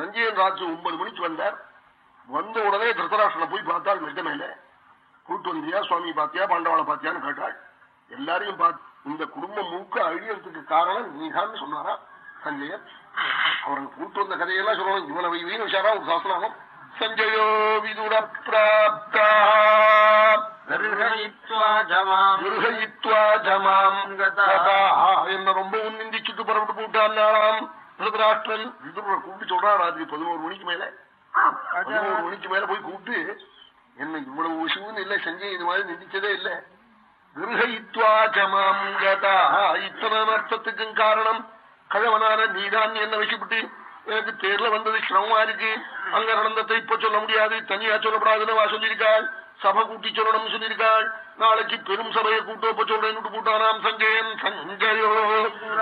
சஞ்சயன் ராத்திரி ஒன்பது மணிக்கு வந்தார். வந்த உடனே திருத்தராஷ்டனை போய் பார்த்தாள் மெத்த மேல கூட்டு வந்தியா சுவாமி பாத்தியா பாண்டவாளை பாத்தியான்னு கேட்டாள். எல்லாரையும் பார்த்து இந்த குடும்பம் மூக்க அழியறதுக்கு காரணம் நீதான் சொன்னாரா? சஞ்சயன் அவருக்கு கூட்டு வந்த கதையெல்லாம் சொல்லணும். இவனை வீண் விஷாரா ஒரு சாசனாகும் சஞ்சயோ விதுர பிராப்தா. என்ன ரொம்ப நிந்திச்சுட்டு புறப்பட்டு போட்டான் திருதராஷ்டிரன் விதுர கூப்பிட்டு சொல்றான் ராத்திரி பதினோரு மணிக்கு மேல. பதினோரு மணிக்கு மேல போய் கூப்பிட்டு என்ன இவ்வளவு விஷயம்னு இல்ல சஞ்சய் இது மாதிரி நிந்திச்சதே இல்ல. கிரகித்வாச்சமாம் கதா இத்தனை அர்த்தத்துக்கும் காரணம். கழவனான நீதான் என்ன வச்சுவிட்டு எனக்கு தேர்ல வந்தது சிரமமா இருக்கு அங்க நடந்ததை இப்ப சொல்ல முடியாது தனியா சொல்லப்படாதுன்னு வா சொல்லியிருக்காள். சபை கூட்டி சொல்லணும்னு சொல்லியிருக்காள். நாளைக்கு பெரும் சபையை கூட்டோப்ப சொல்றேன். கூட்டானாம் சஞ்சயன் சஞ்சயோ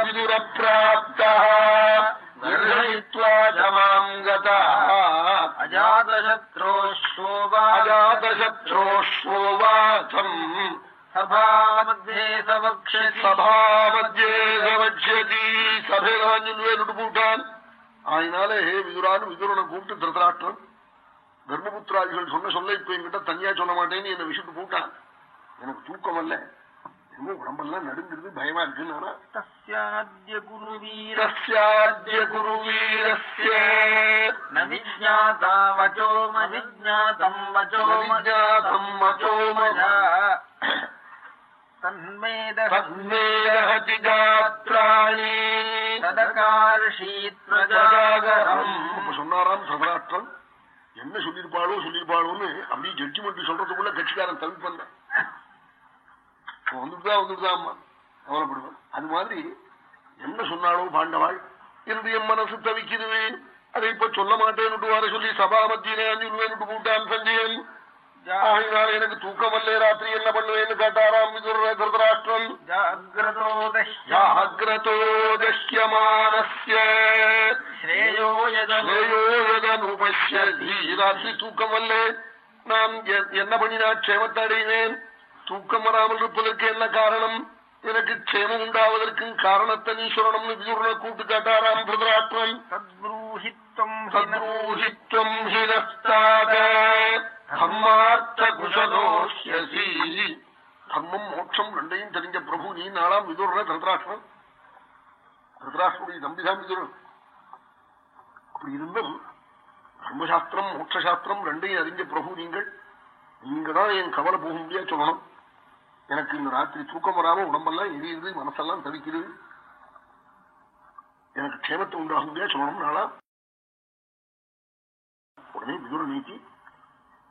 விதுர பிராப்தா. அஜாதசத்ரோஸ்வோவாச்சம் சபாமத்தியே சவக்ஷதி சபாமத்தியே சவட்சதி சபையிலான் சொல்லுவேன் போட்டான். அதனால ஹே விதுரான்னு விதுரனை கூப்பிட்டு திருத்தராஷ்டிரம் தர்மபுத்திராதிகள் சொன்ன சொல்ல இப்ப என்கிட்ட தனியா சொல்ல மாட்டேன்னு என்னை விஷயத்து போட்டான் எனக்கு தூக்கம் அல்ல என்ன உடம்பெல்லாம் நடுங்கிறது பயமா இருக்குன்னு தஸ்யாத்ய குருவீர தஸ்யாத்ய குருவீரஸ்ய. ந விஜாதா வச்சோ மவிஜாதம் வச்சோ விஜாதம் வச்சோ மயா. தன்மேத தன்மேதஹதி காத்ராணி ததகார்ஷீத் பிரஜாகரம் அப்ப சொன்னாராம் சதராஷ்டிரம் என்ன சொல்லிருப்பாளோ சொல்லிருப்பாளோன்னு அப்படியே ஜட்ஜ்மெண்ட் சொல்றதுக்குள்ள கட்சிக்காரன் தவிப்பல்ல வந்துட்டுதான் வந்துட்டுதான் அம்மா கவலைப்படுவேன் அது மாதிரி என்ன சொன்னாலோ பாண்டவாள்? என்னுடைய மனசு தவிக்குது அதை இப்ப சொல்ல மாட்டேன்னு வர சொல்லி சபா மத்தியிலே அஞ்சு போட்டான் சஞ்சயன். ஆகினால் எனக்கு தூக்கம் அல்லே ராத்திரி என்ன பண்ணுவேன்னு கேட்டாராம் விதுர திருதராஷ்டிரன் ஜாகிரதோ ஜாகிரதோ தஹ்யமானஸ்ய ஸ்ரேயோ யதனு ராத்திரி தூக்கம் அல்ல நான் எ- என்ன பண்ணினா க்ஷேமத்தை அடைவேன் தூக்கம் வராமல் இருப்பதற்கு என்ன காரணம் எனக்கு க்ஷேமம் உண்டாவதற்கும் காரணத்தை நீ சொல்லணும்னு விதுரனை கூட்டு கேட்டாராம் திருதராஷ்டிரன் தத்ரூஹித்வம் சத்ரூஹித்வம் ஹினஸ்தாத தர்மார்த்த தர்மம் மோட்சம் ரெண்டையும் தெரிஞ்ச பிரபு நீ நாளாம் விதுரன திருதராஷ்டிரன். திருதராஷ்டனுடைய தம்பிதான் விதுரன். அப்படி இருந்தும் தர்மசாஸ்திரம் மோட்சசாஸ்திரம் ரெண்டையும் அறிஞ்ச பிரபு நீங்கள். நீங்க தான் என் கவலை போக முடியா சொல்லணும். எனக்கு இந்த ராத்திரி தூக்கம் வராம உடம்பெல்லாம் எரியுது மனசெல்லாம் தவிக்கிறது எனக்கு க்ஷேமத்தை உண்டாக முடியா சொல்லணும் நாளா. உடனே விதுர நீதி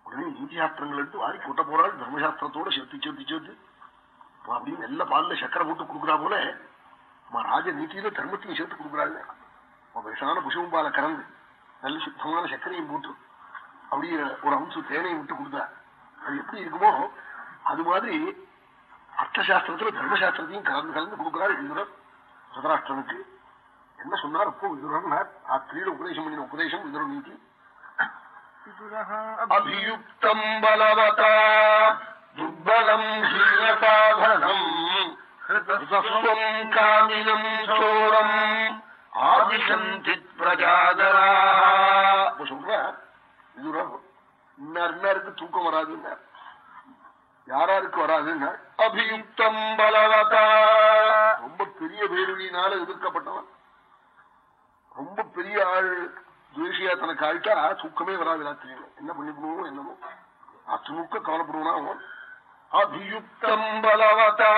உடனே நீதி சாஸ்திரங்கள் எடுத்து வாரி கூட்ட போறாள் தர்மசாஸ்திரத்தோட சேர்த்து சேர்த்து சேர்த்து. அப்படின்னு நல்ல பாலில் சக்கரை போட்டு கொடுக்குறா போல நம்ம ராஜ நீதியில தர்மத்தையும் சேர்த்து கொடுக்குறாள் வயசான புஷவும் பால கறந்து நல்ல சுத்தமான சர்க்கரையும் போட்டு அப்படி ஒரு அம்சம் தேனையும் விட்டு கொடுத்தா. அது எப்படி இருக்குமோ அது மாதிரி அர்த்தசாஸ்திரத்துல தர்மசாஸ்திரத்தையும் கலந்து கலந்து கொடுக்கிறார் இந்திரன் சதராஷ்டிரனுக்கு என்ன சொன்னார்? அப்போ விதுரன் ராத்திரியில உபதேசம் பண்ணின உபதேசம் இந்திரன் நீதி. அபியுக்தம் பலவதா துர்பலம் ஹீனசாதனம் ஹிருதஸ்வம் காமினம் சோரம் ஆதிசந்தி பிரஜாதரா சொல்ற? இது இன்னாருக்கு தூக்கம் வராதுன்னார் யாராருக்கு வராதுன்னா அபியுக்தம் பலவதா. ரொம்ப பெரிய வேருவினால எதிர்க்கப்பட்டவன். ரொம்ப பெரிய ஆள். துவேஷியா தனக்கு ஆயிட்டா தூக்கமே வராது ராத்திரியில. என்ன பண்ணிக்கணும் என்னமோ. அத்துமுக்க கவலைப்படுவானா அவன்? அபியுக்தம் பலவதா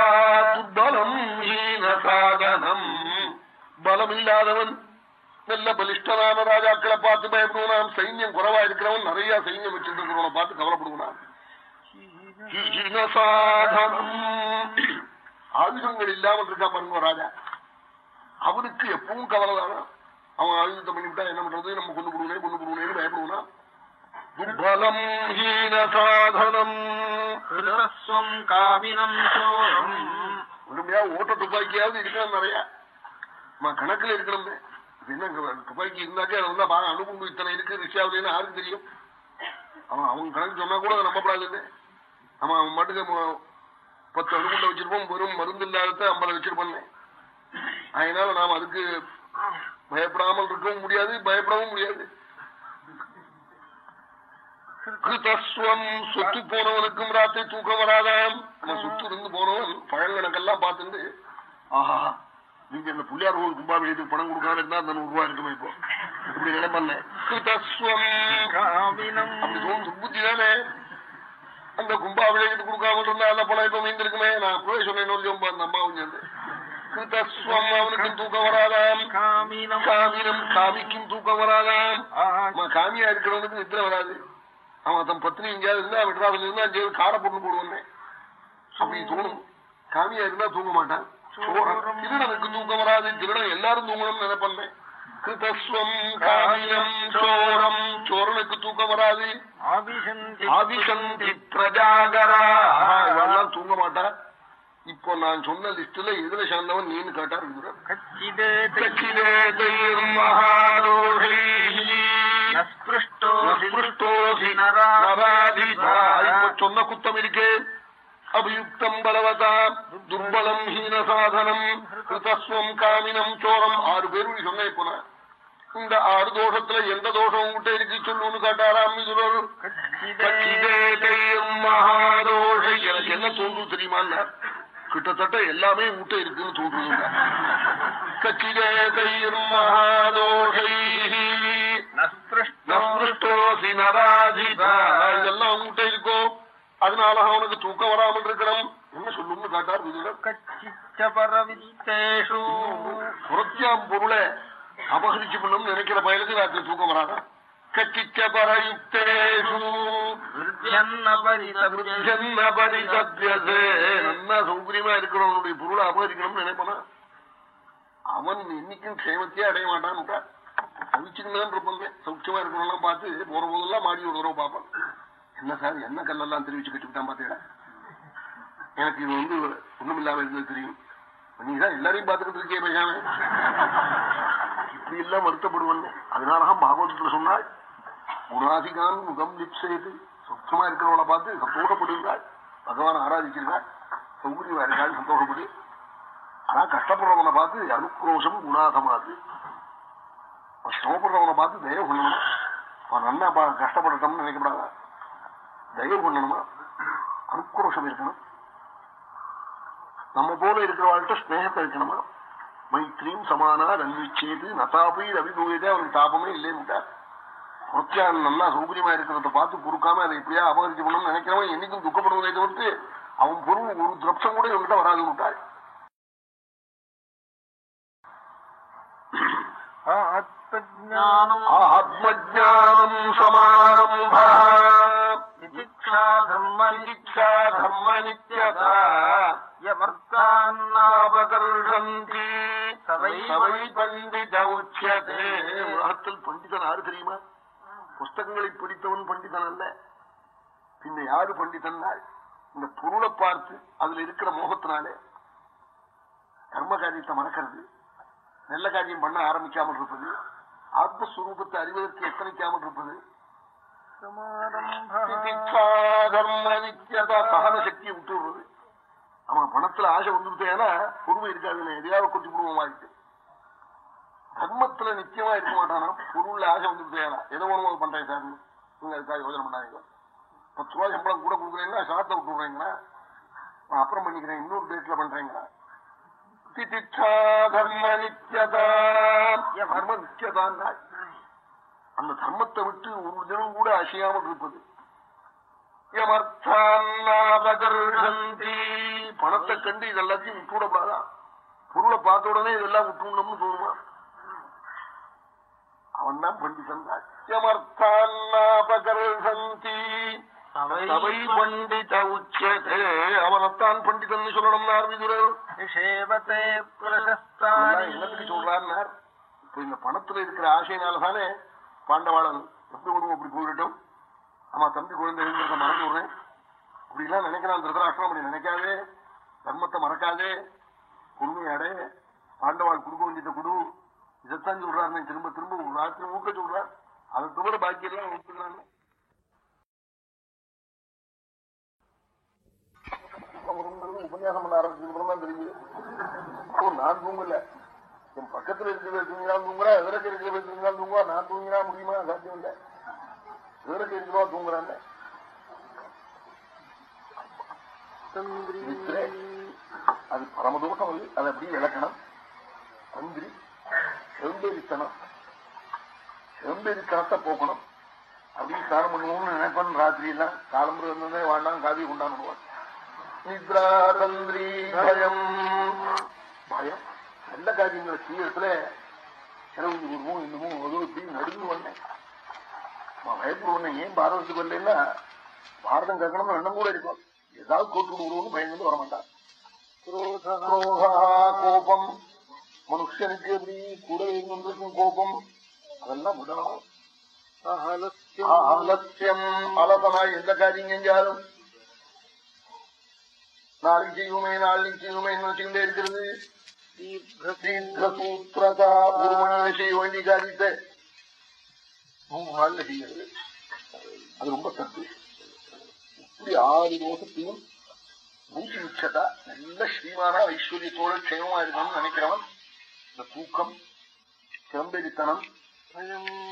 துர்பலம் சாதனம். பலம் இல்லாதவன் நல்ல பலிஷ்டனான ராஜாக்களை பார்த்து பயப்படுவான் சைன்யம் குறவா இருக்கிறவன் நிறைய சைன்யம் வச்சிட்டு இருக்கிறவனை பார்த்து கவலைப்படுவான் ஆயுதங்கள் இல்லாமல் இருக்கா பாருங்க ராஜா. அவனுக்கு எப்பவும் கவலை தானா அவன் ஆயுதத்தை பண்ணிவிட்டா என்ன பண்றது? நம்ம கொண்டு போடுவனே கொண்டு போடுவனேன்னு பயப்படுவானா துர்பலம் ஹீனசாதனம் ஹிருதஸ்வம் காமினம் உண்மையா ஓட்ட துப்பாக்கியாவது இருக்கணும் நிறைய? நம்ம கணக்குல இருக்கணும் என்ன துப்பாக்கி இருந்தாக்கே அது வந்தா பாருங்க அணுகுண்டு இத்தனை இருக்கு ரிஷாவிலேன்னு யாருக்கு தெரியும்? அவன் அவன் கணக்கு சொன்னா கூட அதை நம்பப்படாதுன்னு. அவன் அவன் மட்டுக்கு பத்து அணுகுண்டை வச்சிருப்போம் வெறும் மருந்து இல்லாத ஐம்பது வச்சிருப்போம் அதனால நாம் அதுக்கு பயப்படாமல் இருக்கவும் முடியாது பயப்படவும் முடியாது. சொத்து போனவனுக்கும் ராத்திரி தூக்கம் வராதாம். நம்ம சுத்து இருந்து போனவன் பழங்கணக்கெல்லாம் பார்த்துட்டு ஆஹா நீங்க இந்த புள்ளியார் கோவில் கும்பாபிஷேகத்துக்கு பணம் கொடுக்காம இருந்தா அந்த நூறு ரூபாய் இருக்குமே இப்போ. இப்படி தோணும் துர்புத்தி தானே அந்த கும்பாபிஷேகத்துக்கு கொடுக்காம இருந்தா அந்த பணம் இப்ப மீந்திருக்குமே. நான் அப்பவே சொன்னேன் அந்த அம்மாவும் தூக்கம் வராதாம் காமினம் தூக்கம் வராதாம் ஆ ஆமா காமியா இருக்கிறவனுக்கு நித்திர வராது அவன் தன் பத்னி எங்கேயாவது இருந்தா மெட்ராஸ்ல இருந்தா அஞ்சு காரை பொண்ணு போடுவானே அப்படி தோணும் காமியா இருந்தா தூங்க மாட்டான் சோரம் திருடனுக்கு தூக்கம் வராது திருடன் எல்லாரும் தூங்கணும்னு நினைப்பேன் கிருதஸ்வம் காமியம் சோரம் சோரனுக்கு தூக்கம் வராது ஆதிசந்தி பிரஜாகரா இவெல்லாம் தூங்க மாட்டா இப்போ நான் சொன்ன லிஸ்ட்ல எதுல சேர்ந்தவன் நீன்னு கேட்டா இருக்கிறார் கச்சிதே கச்சிதே தைர் மகாரோகை நஸ்பிருஷ்டோ நஸ்பிருஷ்டோசி நராதிபா. இப்ப சொன்ன குத்தம் இருக்கே. அபியுக்தம் பலவதா. துர்பலம் ஹீன சாதனம். கிருதஸ்வம் காமினம் சோரம் ஆறு பேர் நீ சொன்ன இப்போ நான். இந்த ஆறு தோஷத்துல எந்த தோஷம் உங்ககிட்ட இருக்கு சொல்லுன்னு கேட்டாராம் எனக்கு என்ன தோன்றும் தெரியுமா கிட்டத்தட்ட எல்லாமே உங்ககிட்ட இருக்குன்னு தோன்றுதுங்க கச்சிதே நஸ்பிருஷ்டோ நஸ்பிருஷ்டோசி நராதிபா. இதெல்லாம் உங்ககிட்ட இருக்கோ? அதனால அவனுக்கு தூக்கம் வராமல் இருக்கணும் என்ன சொல்லும்னு காட்டார் பொருளை அபகரிச்சு பண்ணணும் நினைக்கிற பயலுக்கு ராத்திரி தூக்கம் வராதா? பரிதத்யசே. நல்லா சௌகரியமா இருக்கிறவனுடைய பொருளை அபகரிக்கணும்னு நினைப்பானா? அவன் இன்னைக்கும் க்ஷேமத்தையே அடைய மாட்டான் தவிச்சுக்கலாம் இருப்பாங்க. சௌக்கியமா இருக்கிறவங்களாம் பார்த்து போற போதெல்லாம் மாடி ஒரு தடவை பார்ப்பான். என்ன சார் என்ன கல்லெல்லாம் தெரிவிச்சு கட்டிவிட்டான் பார்த்தீங்களா எனக்கு இது வந்து ஒண்ணும் இல்லாம இருந்தது தெரியும். நீதான் எல்லாரையும் பார்த்துக்கிட்டு இருக்கே பேசாம இப்படி எல்லாம் வருத்தப்படுவன். அதனாலதான் பாகவதத்துல சொன்னாள் குணாதிகான் முகம் லிப்சேது சுத்தமா இருக்கிறவளை பார்த்து சந்தோஷப்படுகிறாள். பகவான் ஆராதிச்சிருக்காள் சௌகரியமா இருக்காள் சந்தோஷப்படு. ஆனா கஷ்டப்படுறவனை பார்த்து அனுக்ரோஷம் குணாதமாது சிரமப்படுறவனை பார்த்து தயவு பண்ணணுமா? அவன் நல்லா பா- கஷ்டப்படட்டோம்னு நினைக்கப்படாத? தயவு பண்ணணுமா? அனுக்ரோஷம் இருக்கணும். நம்ம போல இருக்கிறவாழ்கிட்ட ஸ்நேகத்தை இருக்கணுமா? மைத்ரீம் சமானா ரன்விச்சேது நதாபி ரவிபூயதே அவனுக்கு தாபமே இல்லைன்னு புரத்தியான் நல்லா சௌகரியமா இருக்கிறத பார்த்து பொறுக்காம அதை எப்படியா அபகரிச்சு பண்ணணும்னு நினைக்கிறவன் என்னைக்கும் துக்கப்படுவதை தவிர்த்து அவன் பொருள் ஒரு திரப்சம் கூட இவன்கிட்ட வராது விட்டாள் ஆத்மஜானம். சமாரம்பா. பண்டிதன் யாரு தெரியுமா? புஸ்தகங்களை படித்தவன் பண்டிதன் அல்ல. பின்ன யாரு பண்டிதன்னாள் இந்த பொருளை பார்த்து அதுல இருக்கிற மோகத்தினாலே. கர்ம காரியத்தை மறக்கிறது. நல்ல காரியம் பண்ண ஆரம்பிக்காமல் இருப்பது. ஆத்மஸ்வரூபத்தை அறிவதற்கு எத்தனைக்காமல் இருப்பது? சகன சக்தியை விட்டு விடுறது அவன் பணத்துல ஆசை வந்துருத்தேன்னா பொறுமை இருக்காதுன்னு எதையாவது கொட்டி விடுவோம் வாழ்க்கை தர்மத்துல நிச்சயமா இருக்க மாட்டானா? பொருள்ல ஆசை வந்துருத்தேனா எதை வேணுமோ பண்றேன் சார். நீங்க அதுக்காக யோசனை பண்ணாதீங்க. பத்து ரூபாய் சம்பளம் கூட கொடுக்குறீங்களா? சாத்த விட்டுறீங்களா அப்புறம் பண்ணிக்கிறேன். இன்னொரு டேட்ல பண்றீங்களா தர்ம தர்ம நித்யதான் அந்த தர்மத்தை விட்டு ஒரு தினம் கூட அசையாமல் இருப்பது. பணத்தை கண்டு இதெல்லாத்தையும் விட்டுவிடக்கூடாதா? பொருளை பார்த்த உடனே இதெல்லாம் விட்டுணும்னு தோணுமா? அவன் தான் பண்டிதன் தான் யமர்த்தான்னாபகர்ஷந்தி சபை பண்டித உச்சதே. அவனைத்தான் பண்டிதன் சொல்லணும் விதுரர். என்னத்துக்கு இப்ப இந்த பணத்துல இருக்கிற ஆசையினாலதானே பாண்டவாளன் எப்படி விடுவோம் அப்படி போயிட்டோம் ஆமா தம்பி குழந்தை எழுந்திருக்க மறந்து விடுறேன். அப்படி எல்லாம் நினைக்கிறான் திருத்தராஷ்டிரம் அப்படி நினைக்காதே. தர்மத்தை மறக்காதே. பொறுமையாடே பாண்டவாள் கொடுக்க வேண்டியதை கொடு. இதைத்தான் சொல்றாரு. திரும்ப திரும்ப ஒரு ராத்திரி ஊக்க சொல்றார். அதை தவிர பாக்கியெல்லாம் ஒத்துக்கிறாங்க. உபன்யாசம் பண்ண ஆரம்பிச்சதுக்கு தான் தெரியுது. நான் தூங்கல. என் பக்கத்துல இருக்கிற தூங்கினா தூங்குறா எதிரக்க இருக்கிற தூங்கினா தூங்குவா. நான் தூங்கினா முடியுமா? சாத்தியம் இல்லை. எதிரக்க இருக்கிறவா தூங்குறாங்க. அது பரமதோஷம் அது. அதை அப்படி இழக்கணும் தந்திரி. செம்பெரித்தனம் செம்பெரித்தனத்தை போக்கணும். அப்படி ஸ்நானம் பண்ணுவோம்னு நினைப்பேன் ராத்திரி எல்லாம் காலம்புற இருந்ததே வேண்டாம் காவி கொண்டாடுவான் நித்ரா தந்திரி பயம். பயம். நல்ல காரியங்களை செய்யறதுல செலவு குருவும் இன்னமும் இப்படி நடுங்கு வந்தேன். பயப்படு உடனே ஏன் பாரதத்துக்கு வரலன்னா பாரதம் கேட்கணும்னு எண்ணம் கூட இருக்கும். ஏதாவது கோட்டு விடுவோம்னு பயந்து வரமாட்டான் குரோதா, கோபம். மனுஷனுக்கு எப்படி கூட இருந்திருக்கும் கோபம்? அதெல்லாம் விடணும் அலசனாய் எந்த காரியம் செஞ்சாலும். நாளைக்கு செய்வோமே நாளைக்கு செய்வோமே நினைச்சுக்கிட்டே இருக்கிறது. தீர்க்கசூத்திரதா ஒரு மணி செய்ய வேண்டிய காரியத்தை மூணு நாள்ல செய்யறது. அது ரொம்ப தப்பு இப்படி ஆறு தோசத்தையும் மூச்சு மிச்சதா நல்ல ஸ்ரீமானா ஐஸ்வர்யத்தோட க்ஷேமமா இருக்கணும்னு நினைக்கிறவன் இந்த தூக்கம் செம்பெடித்தனம்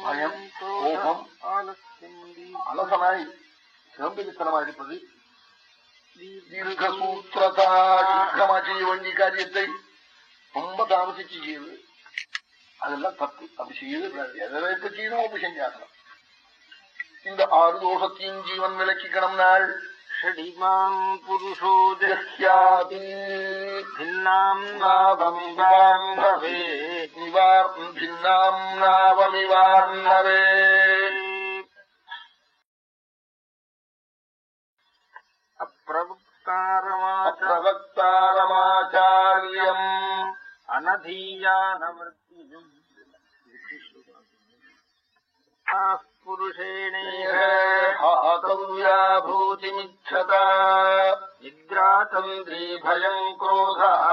பயம் கோபம் அலசனாய் சிறம்பெரித்தனமா இருப்பது தீர்க்கசூத்திரதா சீக்கிரமா வேண்டிய காரியத்தை ரொம்ப தாமசிச்சு செய்யுது அதெல்லாம் தப்பு அப்படி செய்யுது எதை எப்ப செய்யணும்? அப்படி செஞ்சாகணும் இந்த ஆறு தோஷத்தையும் ஜீவன் விளக்கிக்கணும் நாள். ஷடிமாம் புருஷோ ஜஹ்யாதி பின்னாம் நாவமிவார்ணவே நிவார் பின்னாம் நாவமிவார்ணவே பிரவக்தாரமாச்சாரியம் அனதீயானவர்த்தியும் புருஷேணேஹ ஹாதவ்யா பூதிமித் भूतिमिच्छता निद्रातन्द्री भयम् क्रोधः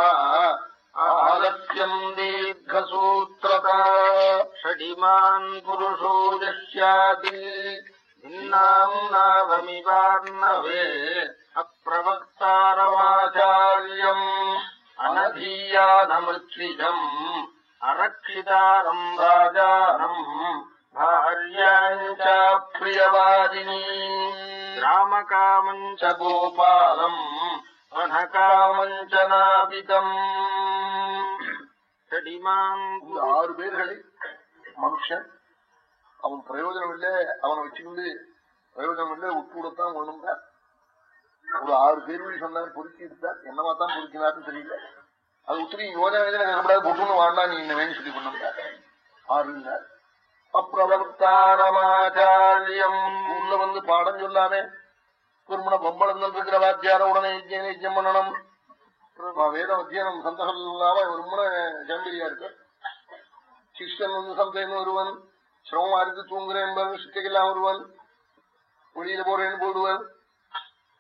आलस्यम् दीर्घसूत्रता षडिमान् पुरुषो यस्याति भिन्नाम् नावमिवार्णवे अप्रवक्तारमाचार्यम् अनधीयानमृत्विजम् अरक्षितारम् राजानम् भार्याम् च प्रियवादिनी रामकामम् च गोपालम् अनकामम् च नापितम् षडिमाम् இந்த ஆறு பேர்களை மனுஷன் அவன் பிரயோஜனம் இல்லை அவனை வச்சுக்கிண்டு பிரயோஜனம் இல்லை விட்டு விடத்தான் வேணுங்க ஒரு ஆறு பேர்வழி சொன்னார் பொறுக்கி எடுத்தார் என்னவா தான் பொறுக்கினார்னு தெரியல அது உத்தரி யோஜனை யோஜனை கஷ்டப்படாது பொட்டுன்னு வாண்டா நீ என்ன வேணும் சொல்லி பண்ணுங்க ஆறு இருந்தார் உள்ள வந்து பாடம் சொல்லாமே குருமண பொம்பளம் இருக்கிற வாத்தியார உடனே யஜ்யம் யஜ்யம் பண்ணணும் வேதம் அத்தியனம் சந்தகம் இல்லாம ரொம்ப ஜம்பிரியா இருக்கு சிஷ்யன் வந்து சந்தைன்னு ஒருவன் சிரமமா இருக்கு தூங்குறேன் சித்தைக்கெல்லாம் ஒருவன் வெளியில போறேன்னு போடுவன்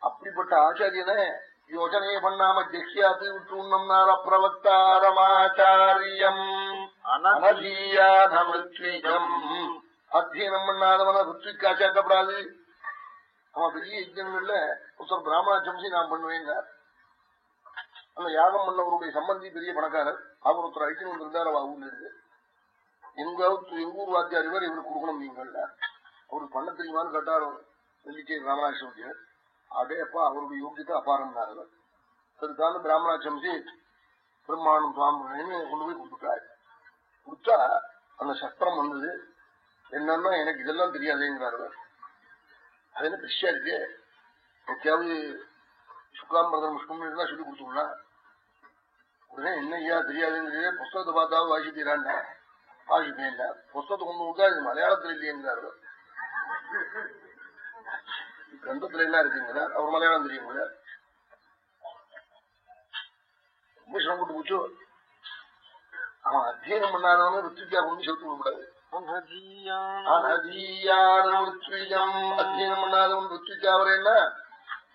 அப்படிப்பட்ட ஆச்சாரியனை யோஜனையை பண்ணாம ஜெக்ஷியாத்து விட்டுண்ணம்னார் அப்பிரவக்தாரமாச்சாரியம் அனதீயானமிருத்விஜம் அத்தியனம் பண்ணாதவன ருத்விக்கு ஆச்சாக்கப்படாது அவன் பெரிய யஜ்யங்கள்ல ஒருத்தர் பிராமண சம்சி நான் பண்ணுவேங்க. அந்த யாகம் பண்ணவருடைய சம்பந்தி பெரிய பணக்காரர். அவர் ஒருத்தர் அழைச்சு வந்திருந்தார் அவ ஊர்ல இருந்து. எங்க எங்கூர் வாத்தியார் இவர் இவருக்கு கொடுக்கணும் நீங்கள் அவருக்கு பண்ண தெரியுமான்னு கேட்டார் வெள்ளிச்சேரி ராமநாதர் அதே அப்பா அவருடைய யோகியத்தை அபாரம் சரிதான பிராமணாச்சம்சி பிரம்மாணம் சுவாமின்னு கொண்டு போய் கொடுத்துட்டாரு. குடுத்தா அந்த சஸ்திரம் வந்தது. என்னன்னா எனக்கு இதெல்லாம் தெரியாதுங்கிறாரு அது என்ன பெருசா இருக்கு? எத்தியாவது சுக்லாம்பரதம் முஷ்கம் இருந்தா சொல்லி கொடுத்துடலாம் உடனே என்ன ஐயா தெரியாதுங்கிறதே புஸ்தகத்தை பார்த்தாவது வாசிப்பீரான்டா வாசிப்பேன் புஸ்தகத்தை கொண்டு கொடுத்தா இது மலையாளத்தில் இல்லையென்றார் கிரந்தத்துல என்ன இருக்குங்கிறார் அவர் மலையாளம் தெரியுங்கிறார் ரொம்ப சிரமப்பட்டு போச்சு. அவன் அத்தியனம் பண்ணாதவன ருத்விகா கொண்டு சேர்த்து விடக்கூடாது அத்தியனம் பண்ணாதவன் ருத்விகா வரேன்னா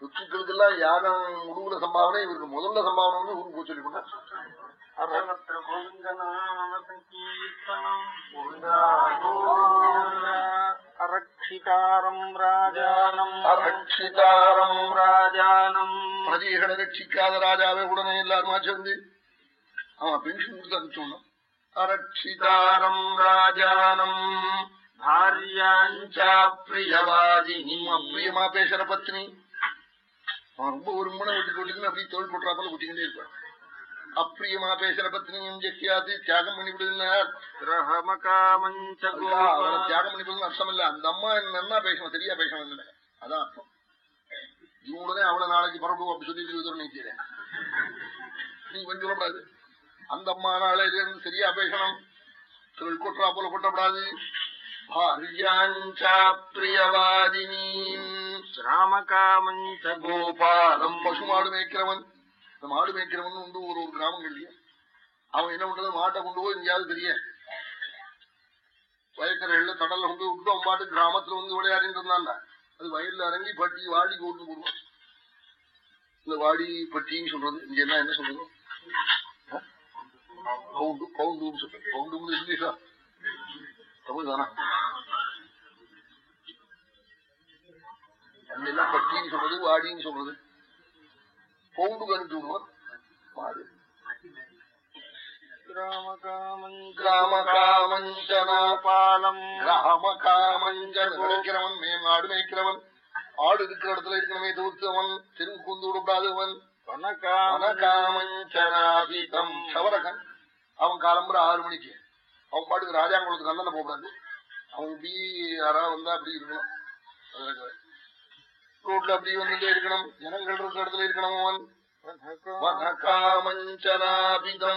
ருத்விகளுக்கெல்லாம் யாகம் உடுவுல சம்பாவனை இவருக்கு முதல்ல சம்பாவனை வந்து ஊருக்கு போச்சு பண்ண ரட்சிக்காத ராஜாவே உடனே எல்லாருமா சேர்ந்து அவன் பென்ஷன் கொடுத்து அனுப்பிச்சோம்னா அரட்சிதாரம் ராஜானம் பிரியமா பேசுற பத்னி. அவன் ரொம்ப ஒரு மூணு விட்டுட்டு விட்டுக்குன்னு அப்படியே தோல் போட்டுறாப்பால விட்டுக்கிட்டே இருப்பான். அப்பிரியமா பேசுற பத்னியும் ஜெக்கியாது தியாகம் பண்ணிவிடுனார் தியாகம் பண்ணிவிடுன்னு அர்த்தம் இல்ல. அந்த அம்மா என்ன பேசணும் சரியா பேசணும் அதான் அர்த்தம். இவங்களுடனே அவ்வளவு நாளைக்கு பரப்பு அப்படி சொல்லிட்டு நீ கொஞ்சம் சொல்லப்படாது அந்த அம்மா அம்மானாலே சரியா பேசணும் திருக்குற்றா போல கொட்டப்படாது ராமகாமஞ்சோபாலம் பசு மாடு மேய்க்கிறவன். இந்த மாடு மேய்க்கிறவன் உண்டு ஒரு ஒரு கிராமங்கள்லயே அவன் என்ன பண்றது? மாட்டை கொண்டு போய் எங்கேயாவது தெரியும் வயக்கரைகள்ல கடல்ல கொண்டு விட்டு அவன் பாட்டு கிராமத்துல வந்து விளையாடிட்டு இருந்தான்ல அது வயல்ல இறங்கி பட்டி வாடி போட்டு போடுவான். இந்த வாடி பட்டின்னு சொல்றது. இங்க என்ன என்ன சொல்றது? பவுண்டு பவுண்டுன்னு சொல்றேன் பவுண்டு இங்கிலீஷா தமிழ் தானா அங்கெல்லாம் பட்டின்னு சொல்றது வாடின்னு சொல்றது. பவுண்டு கருத்துணும் மாடு மேய்க்கிறவன் மேம்நாடு மேய்க்கிறவன் ஆடு இருக்கிற இடத்துல இருக்கணுமே தூர்த்தவன் தெருவுக்கு வந்து விடப்படாதவன் சவரகன். அவன் காலம்புற ஆறு மணிக்கு. அவன் பாட்டுக்கு ராஜாங்குளத்துக்கு அண்ணன் போகக்கூடாது. அவன் இப்படி யாரா வந்தா அப்படி இருக்கணும். ரோட்ல அப்படி வந்துட்டே இருக்கணும். ஜனங்கள் இருக்கிற இடத்துல இருக்கணும் அவன்.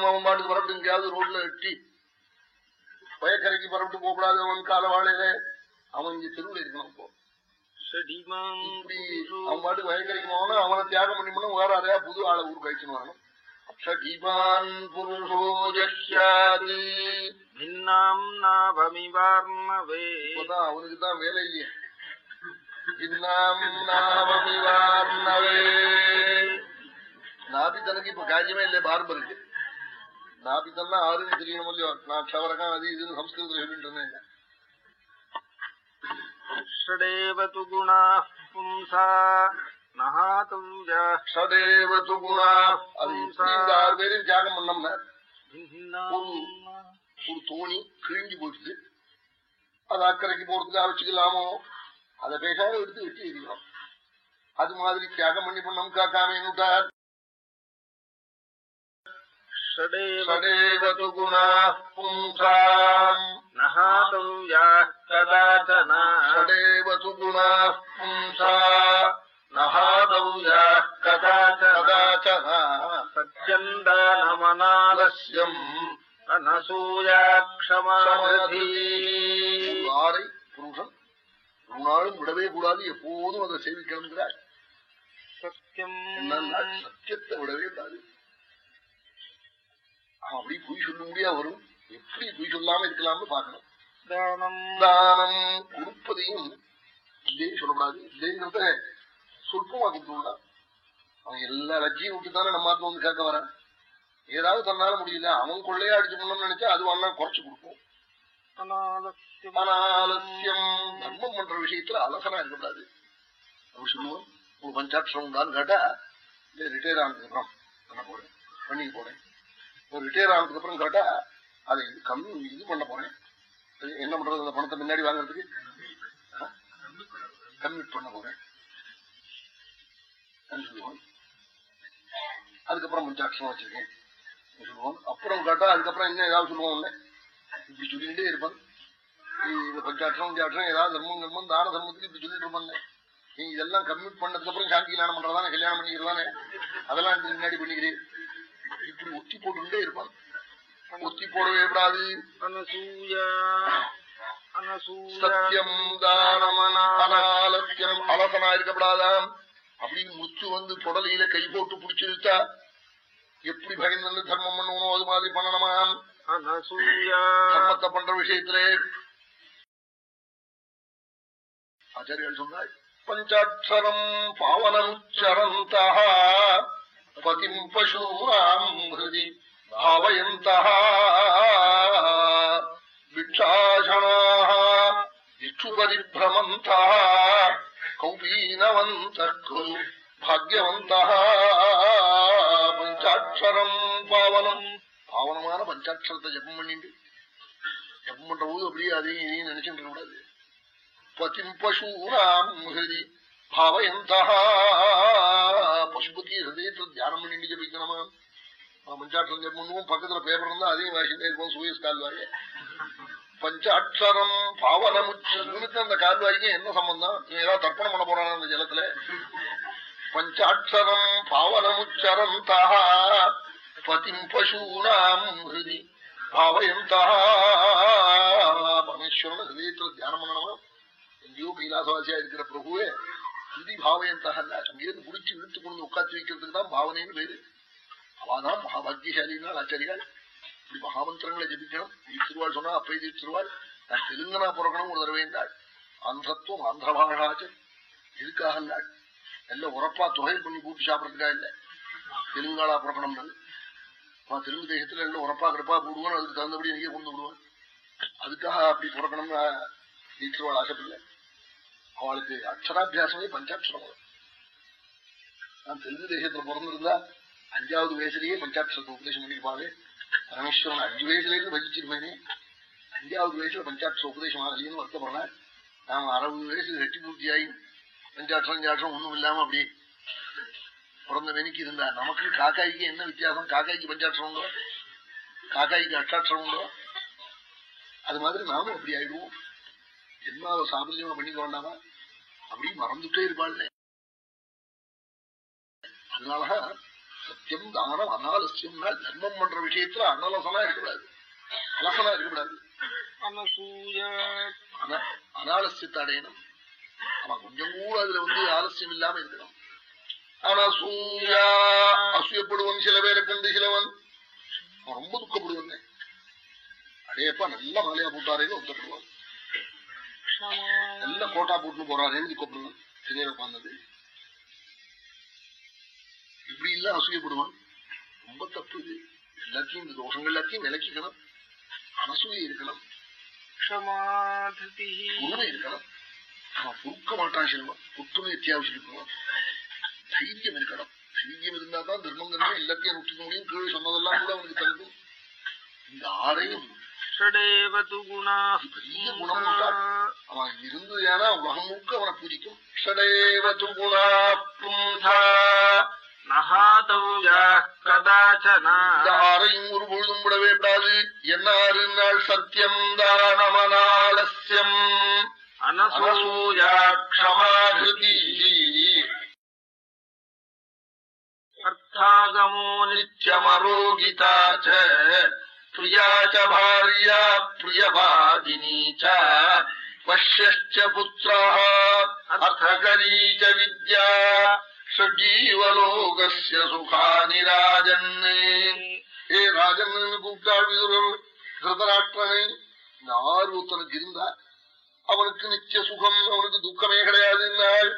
அவன் பாட்டுக்கு பரப்பிட்டு எங்கேயாவது ரோட்ல எட்டி வயக்கரைக்கு பரப்பிட்டு போகக்கூடாது அவன் கால வாழையில அவன் இங்க தெருவில் இருக்கணும் இப்போ. அவன் பாட்டு வயக்கரைக்கு போனா அவனை தியாகம் பண்ணி பண்ண வேற யாரையா புது ஆளை ஊர் கழிச்சுன்னு வரணும். சகிபான் புருஷோ ஜக்யாது भिन्नाम्नाभमिवार्णवे இப்பதான் அவனுக்கு தான் வேலை இல்லையே பின்னாம் நாமமிவார்ணவே நாபித்தனுக்கு இப்ப காரியமே இல்லை பார்பருக்கு நாபித்தன்னா ஆறுன்னு தெரியணும் இல்லையோ நான் க்ஷவரகம் அது இதுன்னு சம்ஸ்கிருதத்தில் சொல்லிட்டு இருந்தேன் षडेव तु गुणाः पुंसा नहातव्याः சதேவ துபுரா. அது இந்த ஆறு பேரையும் தியாகம் பண்ணோம்னா ஒரு தோணி கிழிஞ்சு போயிடுது. அது அக்கறைக்கு போறதுக்காக வச்சுக்கலாமோ அதை பேசாத எடுத்து வெட்டி எறியும் அது மாதிரி தியாகம் பண்ணி பண்ணம் காக்காமேனுட்டார் ஷடேவது குணா பும்சா சத்யந்தானமனாலஸ்யம் அனசூயாட்சமாதி ஆரை புருஷன்? ஒரு நாளும் விடவே கூடாது எப்போதும் அதை சேவிக்கணுங்கிறார் சத்தியம் சத்தியத்தை விடவே கூடாது. அப்படி பொய் சொல்ல முடியாது வரும். எப்படி பொய் சொல்லாம இருக்கலாம்னு பாக்கணும் தானம். தானம். கொடுப்பதையும் இல்லையே சொல்லக்கூடாது. இல்லைங்கிறத சொற்பமாக்கிட்டு இருந்தான் அவன் எல்லா லட்சியும் விட்டுத்தானே நம்ம ஆத்மா வந்து கேட்க வரான். ஏதாவது தன்னால முடியல அவன் கொள்ளையா அடிச்சு பண்ணணும்னு நினைச்சா அது வேணா குறைச்சு கொடுப்போம். அனாலசியம் தர்மம் பண்ற விஷயத்துல அலசனா இருக்கக்கூடாது. அவர் சொல்லுவோம். ஒரு பஞ்சாட்சம் உண்டான்னு கேட்டா இல்லை ரிட்டையர் ஆனதுக்கப்புறம் பண்ண போறேன். பண்ணிக்க போறேன். ஒரு ரிட்டையர் ஆனதுக்கு அப்புறம் கேட்டா அதை கம்மி இது பண்ண போறேன். என்ன பண்றது? அந்த பணத்தை முன்னாடி வாங்குறதுக்கு? கம்மிட் பண்ண போறேன். அதுக்கப்புறம் பஞ்சாட்சரம் வச்சிருக்கேன். சொல்லுவான் அப்புறம் கேட்டா அதுக்கப்புறம் என்ன ஏதாவது சொல்லுவான்ல இப்படி சொல்லிக்கிட்டே இருப்பான். இந்த பஞ்சாட்சரம் ஏதாவது தர்மம் கர்மம் தான தர்மத்துக்கு இப்படி சொல்லிட்டு இருப்பான்ல. நீ இதெல்லாம் கம்மிட் பண்ணதுக்கு அப்புறம் சாந்தி கல்யாணம் பண்றதானே கல்யாணம் பண்ணிக்கிறதானே? அதெல்லாம் முன்னாடி பண்ணிக்கிறேன் இப்படி ஒத்தி போட்டுக்கிட்டே இருப்பான். ஒத்தி போடவே கூடாது. சத்தியம் தானமனாலத்தியம் அலசனா இருக்கப்படாதான் அப்படின்னு முத்து வந்து குடலையில கை போட்டு பிடிச்சிருச்சா? எப்படி பகிர்ந்து தர்மம் பண்ணணும் அது மாதிரி பண்ணணுமா? தர்மத்தை பண்ற விஷயத்திலே ஆச்சாரியால் சொன்னாள் பஞ்சாட்சரம் பாவனமுச்சரந்த பதிம் பசூனாம் பாவயந்த விட்சாசனா பரிபிரமந்தா குரு பாக்யவந்த பஞ்சாட்சரம் பாவனம் பாவனமான பஞ்சாட்சரத்தை ஜபம் பண்ணிட்டு ஜபம் பண்ற போது அப்படியே அதையும் இதையும் நினைச்சுட்டு கூடாது பதிம் பசூராம் ஹிருதி பாவயந்தா பசுபதி ஹிருதயத்தில் தியானம் பண்ணிட்டு ஜபிக்கணுமா பஞ்சாட்சரம் ஜபம் பண்ணுவோம். பக்கத்துல பேப்பர் இருந்தா அதையும் வாசிட்டே இருப்போம். சூயஸ் கால்வாய் பஞ்சாட்சரம் பாவனமுச்சு அந்த கால்வாய்க்கு என்ன சம்பந்தம்? இவன் ஏதாவது தர்ப்பணம் பண்ண போறான் அந்த ஜலத்துல? பஞ்சாட்சரம் பாவனமுச்சரம் தஹா பதிம் பசூனாம் ஹிருதி. பாவயம் தஹா பரமேஸ்வரன் ஹிருதயத்துல தியானம் பண்ணணுமா. எங்கேயோ கைலாசவாசியா இருக்கிற பிரபுவே ஹிருதி பாவயம் பாவயந்தா அங்கேயிருந்து புடிச்சு இழுத்து கொண்டு உட்காந்து வைக்கிறதுக்கு தான் பாவனைன்னு பேரு. அவாதான் மகாபாகியசாலினால் ஆச்சாரியால் இப்படி மகாமந்திரங்களை ஜபிக்கணும். திருவாள் சொன்னா அப்பே திருவாள். நான் தெலுங்கனா பிறக்கணும் ஒரு தடவை என்றாள். ஆந்திரத்துவம் ஆந்திர பாஷாச்சு எதுக்காக இருந்தாள் எல்லாம் உரப்பா தொகையில் பண்ணி கூட்டி சாப்பிடறதுக்கா இல்ல? தெலுங்காளா பிறக்கணும்னு தெலுங்கு தேசத்துல எல்லாம் உரப்பா கிடப்பா போடுவான் அதுக்கு தகுந்தபடி நீங்க கொண்டு விடுவான் அதுக்காக அப்படி பிறக்கணும்னு நீட்டுவாள் ஆசைப்படல. அவளுக்கு அக்ஷராபியாசமே பஞ்சாட்சரம் நான் தெலுங்கு தேசத்துல பிறந்திருந்தா அஞ்சாவது வயசுலயே பஞ்சாட்சரத்தை உபதேசம் பண்ணிருப்பாங்க பரமேஸ்வரன் அஞ்சு வயசுல இருந்து பஜிச்சிருப்பேனே அஞ்சாவது வயசுல பஞ்சாட்சர உபதேசம் ஆகலையும் வருத்தப்படுறேன் நாம அறுபது வயசுல ரெட்டி பூர்த்தியாகி பஞ்சாட்சம் அஞ்சாட்சம் ஒண்ணும் இல்லாம அப்படி பிறந்த வெனிக்கு இருந்தா நமக்கு காக்காய்க்கு என்ன வித்தியாசம் காக்காய்க்கு பஞ்சாட்சம் உண்டோ காக்காய்க்கு அட்டாட்சம் உண்டோ அது மாதிரி நாமும் அப்படி ஆயிடுவோம் என்ன சாபல்யமா பண்ணிக்க வேண்டாமா அப்படி மறந்துட்டே இருப்பாள் அதனால சத்தியம் தானம் அனாலசியம்னா தர்மம் பண்ற விஷயத்துல அனலசனா இருக்கக்கூடாது. அலசனா இருக்கக்கூடாது. அனாலசியத்தை அடையணும். அவன் கொஞ்சம் கூட அதுல வந்து ஆலசியம் இல்லாம இருக்கணும். அனசூயா அசூயப்படுவன் சில பேரை கண்டு சிலவன். ரொம்ப துக்கப்படுவன். அடையப்பா நல்ல மாலையா போட்டாரேன்னு ஒத்தப்படுவான் நல்ல கோட்டா போட்டு போறாரேன்னு துக்கப்படுவான். சிலையில உட்கார்ந்தது. இப்படி இல்ல அசூயப்படுவான். ரொம்ப தப்பு இது. எல்லாத்தையும் இந்த தோஷங்கள் எல்லாத்தையும் விளக்கிக்கணும். அனசூய இருக்கணும் பொறுமை இருக்கணும் அவன் பொறுக்க மாட்டான் சிலவன் புத்துமை அத்தியாவசியம் இருக்கணும் தைரியம் இருக்கணும் தைரியம் இருந்தா தான் தர்மங்கிறது எல்லாத்தையும் நுட்டிக்க முடியும் கீழே சொன்னதெல்லாம் கூட அவனுக்கு தங்கும் இந்த பெரிய குணம் அவன் இருந்து ஏன்னா உலகம் முழுக்க அவனை பூஜிக்கும். ஷடேவது குணா யாரையும் ஒரு பொழுதும் விடவே கூடாது என்னாறு நாள் சத்தியம் தானமனாலசியம் அனசூயாட்சமாகிருதி அர்த்தாகமோ நித்யமரோகிதா பிரியா பாரியா பிரியவாதினி பஷ்யश्च புத்திரः. அர்த்தகரீ வித்யா. சஜீவலோகஸ்ய சுகானி ராஜன் ஏ ராஜன் கூப்பிட்டாள் வீரர் திருதராஷ்டிரனை யார் ஒருத்தனுக்கு இருந்தா அவனுக்கு நித்திய சுகம் அவனுக்கு துக்கமே கிடையாது நாள்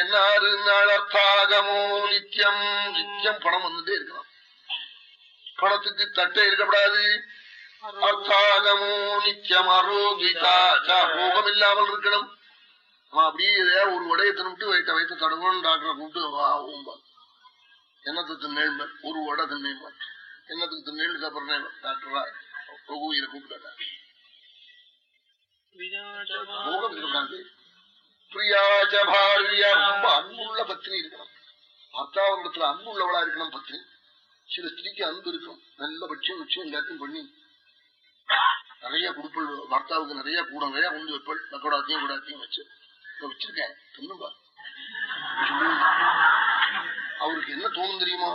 என்னாரு நாள் அர்த்தாகமோ நித்தியம் நித்தியம் பணம் வந்துட்டே இருக்கலாம் பணத்துக்கு தட்டை இருக்கப்படாது அர்த்தாகமோ நித்தியம் அரோகிதா போகம் இல்லாமல் இருக்கணும் அவன் அப்படியே ஏதாவது ஒரு வடையை தின்னுட்டு வைத்த வைத்த தடவணும் டாக்டரை கூப்பிட்டு வா ஓம்பா என்னத்தை தின்னேன் ஒரு வடை தின்னேன் என்னத்துக்கு தின்னேன்னு அப்புறம் டாக்டரா ரகுவீரை கூப்பிட்டாங்க. அன்புள்ள பத்னி இருக்கணும். பர்த்தாவனிடத்துல அன்புள்ளவளா இருக்கணும் பத்னி. சில ஸ்திரீக்கு அன்பு இருக்கும். நல்ல பட்சம் வச்சும் எல்லாத்தையும் பண்ணி நிறைய குடுப்பல் பர்த்தாவுக்கு நிறைய கூட நிறைய கொண்டு வைப்பள் நக்கோடாத்தையும் கூடாத்தையும் வச்சு. வச்சிருக்கேன். அவருக்கு என்ன தோணும் தெரியுமா?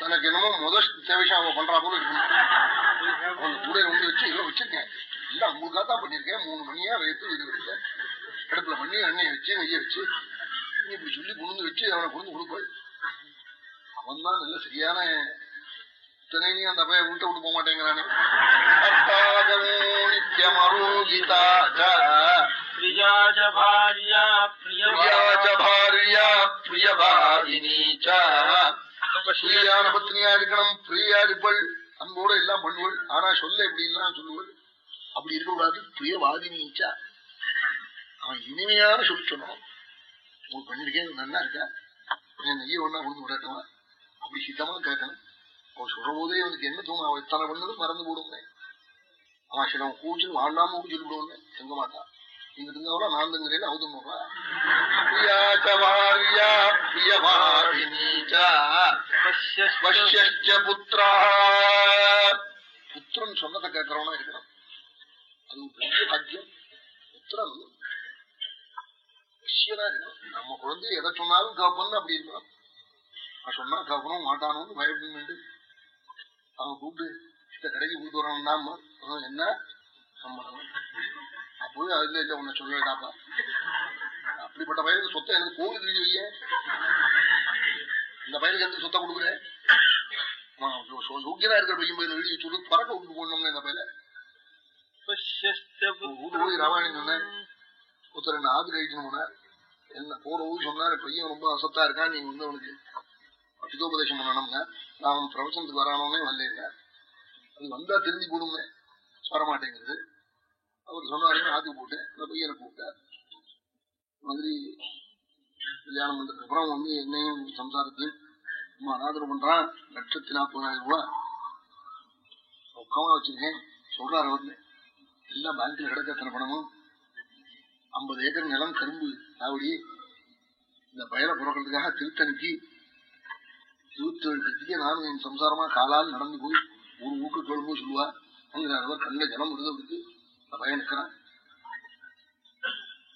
தனக்கு என்னமோ முதல் தேவைஷம் பண்றா போல இருக்கணும் அவங்க கூட வந்து வச்சு இதெல்லாம் வச்சிருக்கேன். இல்ல அவங்களுக்காக தான் பண்ணிருக்கேன் மூணு மணியா வைத்து இது வச்சேன் அடுப்புல பண்ணி எண்ணெய் வச்சு நெய்ய வச்சு இப்படி சொல்லி கொண்டு வச்சு அவனை குழந்தை கொடுப்பாள் அவன் தான் நல்ல சரியான இத்தனை நீ அந்த பையன் விட்டு விட்டு போக மாட்டேங்கிறானே. நித்தியம் அரோகிதா பாரியா பிரியவாதினி பிரியான பத்னியா இருக்கணும் பிரியா இருப்பள். அன்போட எல்லாம் பண்ணுவள். ஆனா சொல்ல எப்படி எல்லாம் சொல்லுவள் அப்படி இருக்கக்கூடாது பிரியவாதினிச்சா அவன் இனிமையான சொல்லி சொன்னான். உங்களுக்கு பண்ணிருக்கேன் நல்லா இருக்கா? நெய்ய ஒன்னா கொண்டு விடட்டுமா? அப்படி சித்தமா கேட்கணும் அவன் சொல்ற போதே அவனுக்கு என்ன தோணும்? அவன் எத்தனை பண்ணதும் மறந்து போடுங்க அவன் சில கூச்சல் வாழ்நாம கூச்சி சொல்லிவிடுவோங்க செங்க மாட்டான். நீங்க திங்கவரா நான் திங்குறேன் அவ புத்திரன் சொன்னதை கேட்கறவனா இருக்கணும் அது பெரிய பாக்கியம். புத்திரன் விஷயனா நம்ம குழந்தை எதை சொன்னாலும் கவப்பன் அப்படி இருக்கணும் நான் சொன்னா கேட்கணும் மாட்டானோன்னு பயப்பட்டு அவன் கூப்பிட்டு இந்த கடைக்கு கூப்பிட்டு வரான் என்ன? சம்மதம் அப்போது அதுல இல்ல உன்னை சொல்ல வேண்டாப்பா அப்படிப்பட்ட பயிருக்கு சொத்தை எனக்கு கோவில் தெரிஞ்சு வைய. இந்த பயிருக்கு எந்த சொத்தை கொடுக்குறேன்? யோக்கியனா இருக்கிற பையன் பயில எழுதி சொல்லி பறக்க விட்டு போடணும்னு இந்த பயில. போய் ராமாயணம் சொன்னேன் ஒருத்தர் ரெண்டு ஆது கழிக்கணும் என்ன போற ஊர் சொன்னாரு. பையன் ரொம்ப அசத்தா இருக்கான் நீங்க வந்து அவனுக்கு சிதோபதேசம் பண்ணணும்ங்க. நான் பிரவசனத்துக்கு வரானோன்னே வரல அது வந்தா தெரிஞ்சு போடுங்க. வரமாட்டேங்குது அவர் சொன்னாருன்னு ஆத்தி போட்டேன். அந்த பையனை கூப்பிட்டார் மாதிரி கல்யாணம் பண்றதுக்கு அப்புறம் வந்து என்னையும் சம்சாரத்து ஆதரவு பண்றான். லட்சத்தி நாற்பதாயிரம் ரூபாய். ரொக்கமா வச்சிருக்கேன். சொல்றாரு அவர்ல எல்லாம் பேங்க்ல கிடக்க எத்தனை பணமும். ஐம்பது ஏக்கர் நிலம் கரும்பு சாவடி. இந்த பயலை புறக்கிறதுக்காக திருத்தணிக்கு இருபத்தி நானும் என் சம்சாரமா காலால் நடந்து போய் ஒரு ஊக்கு கிளம்பு சொல்லுவா. அங்கிறார் கண்ட ஜலம் விடுதலுக்கு இந்த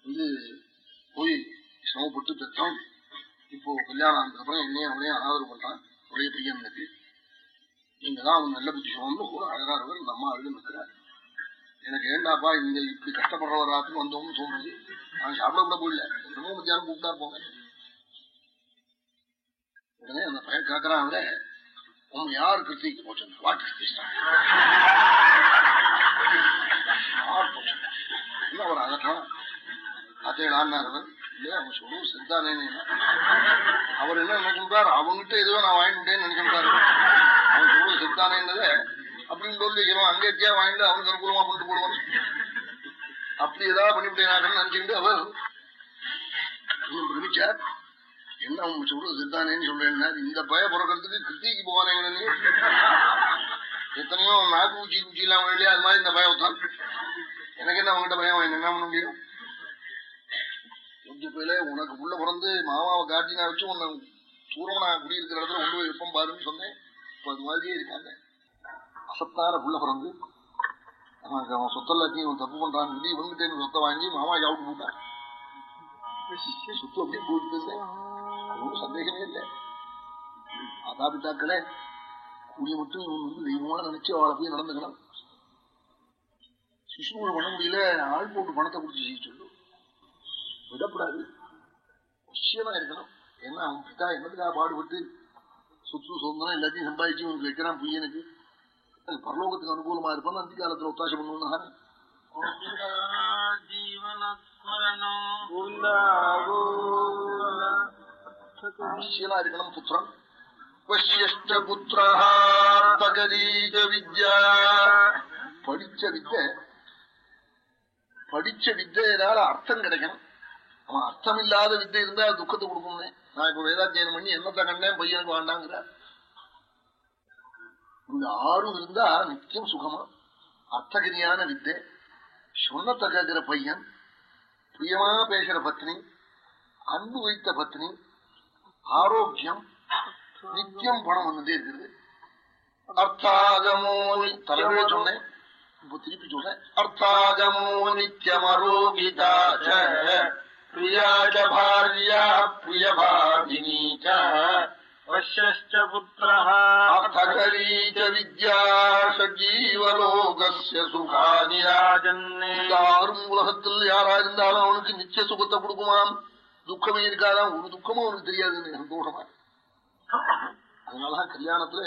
வந்து போய் சிரமப்பட்டு பெற்றோம். இப்போ கல்யாணம் ஆனதுக்கப்புறம் என்னையும் அவனையும் அனாதரவு பண்றான். ஒரே பையன் எனக்கு நீங்க தான் அவன் நல்ல புத்தி சொல்லணும்னு கூட இருக்கிற இந்த அம்மா அழுது நிற்கிறார் எனக்கு ஏண்டாப்பா இந்த இப்படி கஷ்டப்படுறவராத்துக்கு வந்தோம்னு தோணுது நான் சாப்பிட கூட போயிடல ரொம்ப மத்தியானம் கூப்பிட்டா போங்க உடனே அந்த பையன் கேட்கறான் அவரை உன் யாரு கிருத்திக்கு போச்சு வாட்டு என்ன ஒரு அதட்டம் அதேடான்னாரு இல்லையா அவன் சொல்லுவோம் செத்தானே அவர் என்ன நினைக்கின்றார்? அவங்ககிட்ட ஏதோ நான் வாங்கிட்டேன்னு நினைக்கின்றாரு. அவன் சொல்லுவது செத்தானேன்னத அப்படின்னு சொல்லி வைக்கிறோம். அங்கே எத்தியா வாங்கிட்டு அவனுக்கு அனுகூலமா பண்ணிட்டு போடுவான் அப்படி ஏதாவது பண்ணிவிட்டேனாக்கன்னு நினைச்சுக்கிட்டு அவர் பிரமிச்சார். என்ன அவன் சொல்றது சித்தானேன்னு சொல்றேன் இந்த பய பிறக்கிறதுக்கு கிருத்திக்கு போவானேங்கன்னு எத்தனையோ நாக்கு ஊச்சி ஊச்சி எல்லாம் இல்லையா அது மாதிரி இந்த பயம் ஒருத்தான் எனக்கு என்ன அவங்ககிட்ட பயம்? என்ன பண்ண முடியும்? கொஞ்சம் போயில உனக்கு உள்ள பிறந்து மாமாவை காட்டினா வச்சு உன்னை தூரமா குடியிருக்கிற இடத்துல கொண்டு போய் இருப்போம் பாருன்னு சொன்னேன். இப்போ அது மாதிரியே இருக்காங்க. அசத்தார புள்ள பிறந்து அவனுக்கு அவன் சொத்தல்லாத்தையும் இவன் தப்பு பண்றான்னு சொல்லி இவங்கிட்ட சொத்தை வாங்கி மாமா சாப்பிட்டு போட்டான் சுத்து அப்படியே போயிட்டு இருந்தேன் அது ஒன்றும் சந்தேகமே இல்லை. மாதா மாதாபிதாக்களே கூடிய மட்டும் இவன் வந்து தெய்வமா நினைச்சு அவளை போய் நடந்துக்கணும். சிசுமூல பண்ண முடியல ஆள் போட்டு பணத்தை குடிச்சு செய்ய சொல்லு விடப்படாது நிச்சயமா இருக்கணும். ஏன்னா அவன் பிதா என்னதுக்காக பாடுபட்டு சொத்து சுதந்திரம் எல்லாத்தையும் சம்பாதிச்சு உனக்கு வைக்கிறான் பையனுக்கு. அது பரலோகத்துக்கு அனுகூலமா இருப்பான். அந்த காலத்துல ஒத்தாசை பண்ணுவாங்க நிச்சயமா இருக்கணும் புத்திரன். படிச்ச வித்தை படிச்ச வித்தையினால அர்த்தம் கிடைக்கணும். அவன் அர்த்தம் இல்லாத வித்தை இருந்தா துக்கத்தை கொடுக்கணும் நான் இப்ப வேதாத்தியனம் பண்ணி என்னத்தை கண்டேன் பையனுக்கு வேண்டாங்கிறார். இந்த ஆறும் இருந்தா நித்தியம் சுகமா? அர்த்தகிரியான வித்தை. சொன்னத்தை கேட்கிற பையன் பிரியமா பேசுற பத்னி அன்பு வைத்த பத்னி ஆரோக்கியம் நித்தியம் பணம் வந்துட்டே இருக்குது. அர்த்தாகமோ தலைவரே சொன்னேன். இப்ப திருப்பி சொல்றேன் அர்த்தாகமோ நித்தியமரோகிதா பிரியாச்ச பாரியா பிரிய பாகினீச்ச அர்த்தகரீச்ச வித்யா சஜீவலோகஸ்ய சுகானிராஜன்யாரும் உலகத்தில் யாரா இருந்தாலும் அவனுக்கு நிச்சய சுகத்தை கொடுக்குமாம் துக்கமே இருக்காதான் ஒரு துக்கமும் அவனுக்கு தெரியாதுன்னு சந்தோஷமா அதனாலதான் கல்யாணத்துல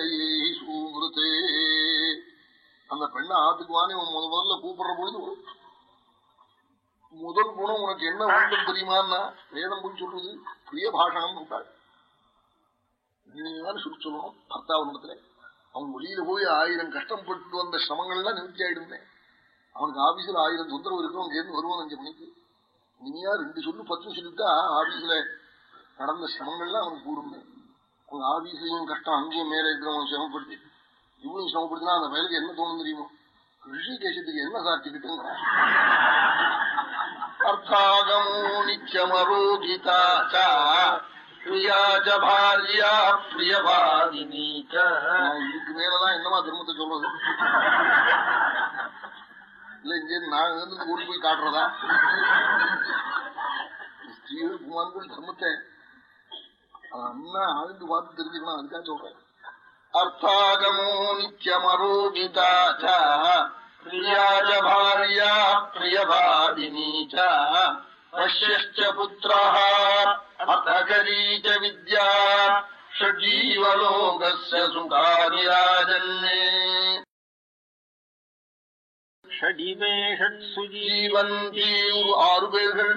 சூமிருத்தே அந்த பெண்ணை ஆத்துக்குவானே முத முதல்ல கூப்பிடுற பொழுது முதல் குணம் உனக்கு என்ன வேண்டும் தெரியுமான்னா வேதம் போய் சொல்றது பிரிய பாஷணம் விட்டாள் சொல்லி சொல்லணும் பர்த்தாவனத்துல அவன் வெளியில போய் ஆயிரம் கஷ்டப்பட்டு வந்த சிரமங்கள்லாம் நிவர்த்தி ஆயிடுமே அவனுக்கு ஆபீஸ்ல ஆயிரம் தொந்தரவு இருக்கும் அங்க இருந்து வருவான் அஞ்சு மணிக்கு. இனியா ரெண்டு சொல்லு பத்து சொல்லிட்டா ஆபீஸ்ல நடந்த சிரமங்கள்லாம் அவனுக்கு கூடுமே அவங்க ஆபீஸ்லயும் கஷ்டம் அங்கேயும் மேல இருக்கிறவங்க சிரமப்படுத்தி. இவ்வளவு சிரமப்படுத்தினா அந்த பயலுக்கு என்ன தோணும் தெரியுமோ? ரிஷிகேஷத்துக்கு என்ன சார் டிக்கெட்டுங்க அர்த்தாகமோ நிச்சமரோகிதா பிரியாஜ பாரியா பிரியபாதினி இதுக்கு மேலதான் என்னமா திருமத்தை சொல்றது? இல்ல இங்க நாங்க இருந்து ஓடி போய் காட்டுறதா? ஸ்திரீகள் குமார்கள் தர்மத்தை. அண்ணா ஆழ்ந்து பார்த்து தெரிஞ்சுக்கணும் அதுக்காக சொல்றேன். அர்த்தாகமோ நித்தியமரோகிதா பிரியாஜ பாரியா பிரியபாதினி பஷ்யச்ச புத்திரः அர்த்தகரீ ச வித்யா ஷஜீவலோகஸ்ய சுகாரி ராஜன்னே ஷடிமே ஷட்சுஜி ஜீவந்தி ஒரு ஆறு பேர்கள்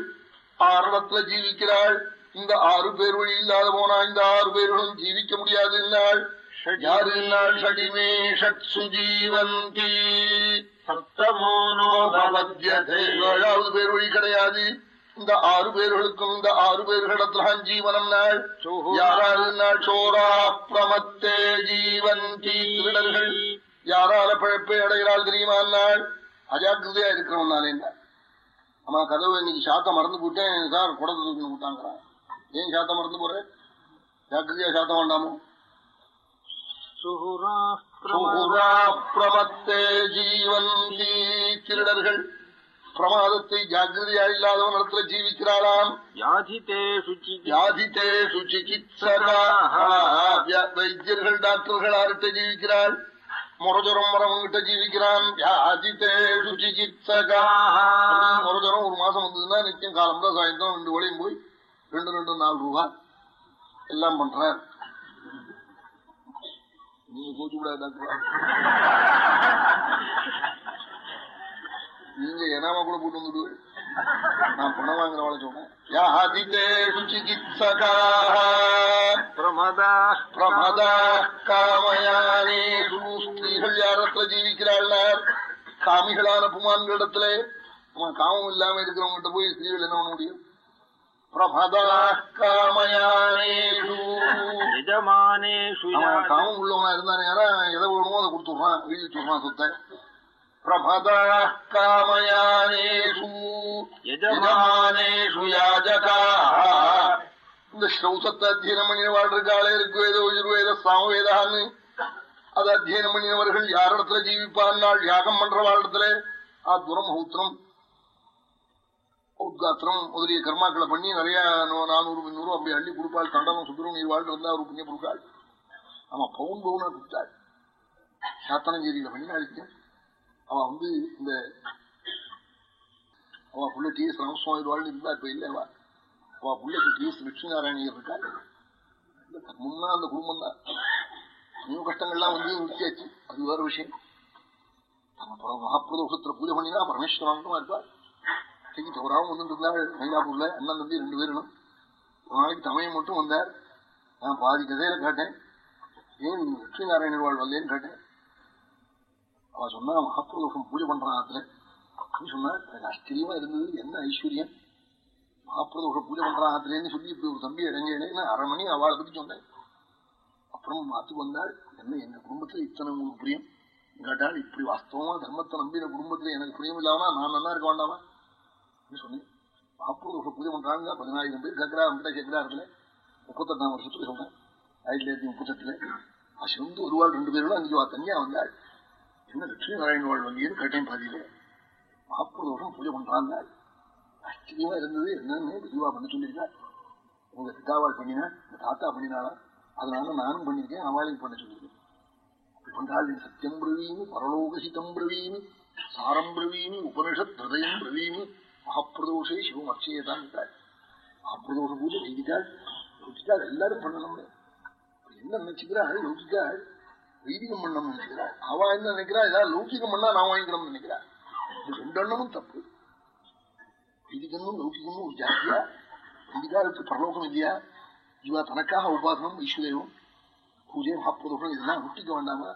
ஆரணத்துல ஜீவிக்கிறாள். இந்த ஆறு பேர் வழி இல்லாத போனா இந்த ஆறு பேர்களும் ஜீவிக்க முடியாது என்னாள் ஜீவந்தி சப்தமோனோ பவத்யதே. ஏழாவது பேர் வழி கிடையாது. இந்த ஆறு பேர்களுக்கும் இந்த ஆறு பேர்களிடத்துல ஜீவனம் நாள். யாரால் நாள் சோரா பிரமத்தே ஜீவந்தி. திருடர்கள் யாரால பிழப்பை அடைகிறாள் தெரியுமா நாள் அஜாக்கிரதையா இருக்கிறவனால ஆமா கதவு இன்னைக்கு சாத்தம் மறந்து போட்டேன். சார் குடத்தை தூக்கி விட்டாங்கிறான் ஏன் சாத்தம் மறந்து போறேன் ஜாக்கிரதையா சாத்தம் வேண்டாமோ? பிரமத்தே ஜீவந்தி திருடர்கள். பிரமாதத்தை ஜாக்கிரதையா இல்லாதவன் இடத்துல ஜீவிக்கிறாளாம் வைத்தியர்கள் டாக்டர்கள் ஆர்கிட்ட ஜீவிக்கிறாள். முரஜரம் வரவங்கிட்ட ஜீவிக்கிறான். முரஜரம் ஒரு மாசம் வந்ததுன்னா நித்தியம் காலம் தான் சாயந்தரம் ரெண்டு வழியும் போய் ரெண்டு ரெண்டு நாலு ரூபா எல்லாம் பண்றார். நீங்க கூச்சு விடாது டாக்டர் நீங்க எனாம கூட போட்டு வந்துடுவேன் நான் பணம் வாங்குறவளை காமயானேஷு ஸ்திரீகள் யாரத்துல ஜீவிக்கிறாள் காமிகளான புமான்களிடத்துல காமம் இல்லாம இருக்கிறவங்கிட்ட போய் ஸ்திரீகள் என்ன பண்ண முடியும் பிரமதா காமயானேஷு யஜமானேஷு அவன் காமம் உள்ளவனா இருந்தானே எதை வேணுமோ அதை கொடுத்துடுறான். எழுதி வச்சுடுறான் சொத்தை. பிரமதா காமயானேஷு யஜமானேஷு யாஜகாः. இந்த ஸ்ரௌசத்தை அத்தியனம் பண்ணினவாள் இருக்காளே ருக்வேத யஜுர்வேத சாமவேதான்னு. அது அத்தியனம் பண்ணினவர்கள் யாரிடத்துல ஜீவிப்பான்? யாகம் பண்றவாளிடத்துல ஆ துரமஹூத்திரம் உத்காத்திரம் முதலிய கர்மாக்களை பண்ணி நிறைய நூ- நானூறு முந்நூறு அப்படி அள்ளி கொடுப்பாள். தண்டனம் சுந்தரம் நீர் வாழ் இருந்தா ஒரு புண்ணிய கொடுக்காள். ஆமா பவுன் பவுனா கொடுத்தாள். சாத்தனஞ்சேரியில பண்ணி அழிச்சு அவ வந்து இந்த அவ புள்ள டி எஸ் ராமசுவாமி வாழ்ந்து இருந்தா இப்ப இல்ல அவ. புள்ளைக்கு டி எஸ் லட்சுமி நாராயணியர் இருக்காள். முன்னா அந்த குடும்பம் தான். இன்னும் கஷ்டங்கள்லாம் வந்து நிறுத்தியாச்சு அது வேற விஷயம். அப்புறம் மகாபிரதோஷத்துல பூஜை பண்ணினா பரமேஸ்வரனுமா இருப்பாள் இன்னைக்கு தவறாம வந்துட்டு இருந்தாள் மயிலாப்பூர்ல அண்ணன் தம்பி ரெண்டு பேரும் ஒரு நாளைக்கு தமையை மட்டும் வந்தார். நான் பாதி கதையில கேட்டேன். ஏன் லட்சுமி நாராயணர் வாழ் வரலேன்னு கேட்டேன். அவ சொன்னா மகாபிரதோஷம் பூஜை பண்றான் ஆத்துல. அப்படின்னு சொன்னா எனக்கு ஆச்சரியமா இருந்தது. என்ன ஐஸ்வர்யம்? மகாபிரதோஷம் பூஜை பண்றான் ஆத்துலேன்னு சொல்லி இப்படி ஒரு தம்பி இறங்கேன்னு அரை மணி அவளை பத்தி சொன்னேன். அப்புறம் மாத்துக்கு வந்தாள். என்ன எங்க குடும்பத்துல இத்தனை உங்களுக்கு பிரியம்? கேட்டால் இப்படி வாஸ்தவமா தர்மத்தை நம்பின குடும்பத்துல எனக்கு பிரியம் இல்லாம நான் நல்லா இருக்க வேண்டாமா? அப்படின்னு சொன்னேன் மகாபிரதோஷம் பூஜை பண்றாங்க பதினாயிரம் பேர் கேட்கிறா அவங்ககிட்ட கேட்கிறா முப்பத்தெட்டாம் வருஷத்துக்கு சொன்னேன் ஆயிரத்தி தொள்ளாயிரத்தி முப்பத்தெட்டுல. அசிவந்து ஒரு வாழ் ரெண்டு பேரும் அஞ்சு வா தனியா வந்தாள் என்ன லட்சுமி நாராயண வாழ் வங்கின்னு கட்டையும் பாதியில. மகாபிரதோஷம் பூஜை பண்றாங்க ஆச்சரியமா இருந்தது. என்னன்னு விரிவா பண்ண சொல்லியிருக்காள் உங்க பிதாவாள் பண்ணினா தாத்தா பண்ணினாளா? அதனால நானும் பண்ணிருக்கேன் அவளையும் பண்ண சொல்லியிருக்கேன். பண்றாள் சத்தியம் பிரவீமி பரலோகசிதம் பிரவீமி சாரம் பிரவீமி உபனிஷத் ஹிருதயம் பிரவீமி மகாப்பிரதோஷே சிவம் அர்ச்சையதான் விட்டாள் மகாப்பிரதோஷ பூஜை செய்திட்டாள் யோசிச்சாள் எல்லாரும் பண்ணணும்னு என்ன நினைச்சுக்கிறாள் யோசிச்சாள் வைதிகம் பண்ணணும்னு நினைக்கிறாள் அவ என்ன நினைக்கிறா ஏதாவது லௌகிகம் பண்ணா நான் வாங்கிக்கணும்னு நினைக்கிறா இது ரெண்டு எண்ணமும் தப்பு வைதிகமும் லௌகிகமும் ஒரு ஜாஸ்தியா வைதிகாலுக்கு பரலோகம் இல்லையா இவா தனக்காக உபாசனம் ஈஸ்வரேவம் பூஜை மகாப்பிரதோஷம் இதெல்லாம் அனுஷ்டிக்க வேண்டாமா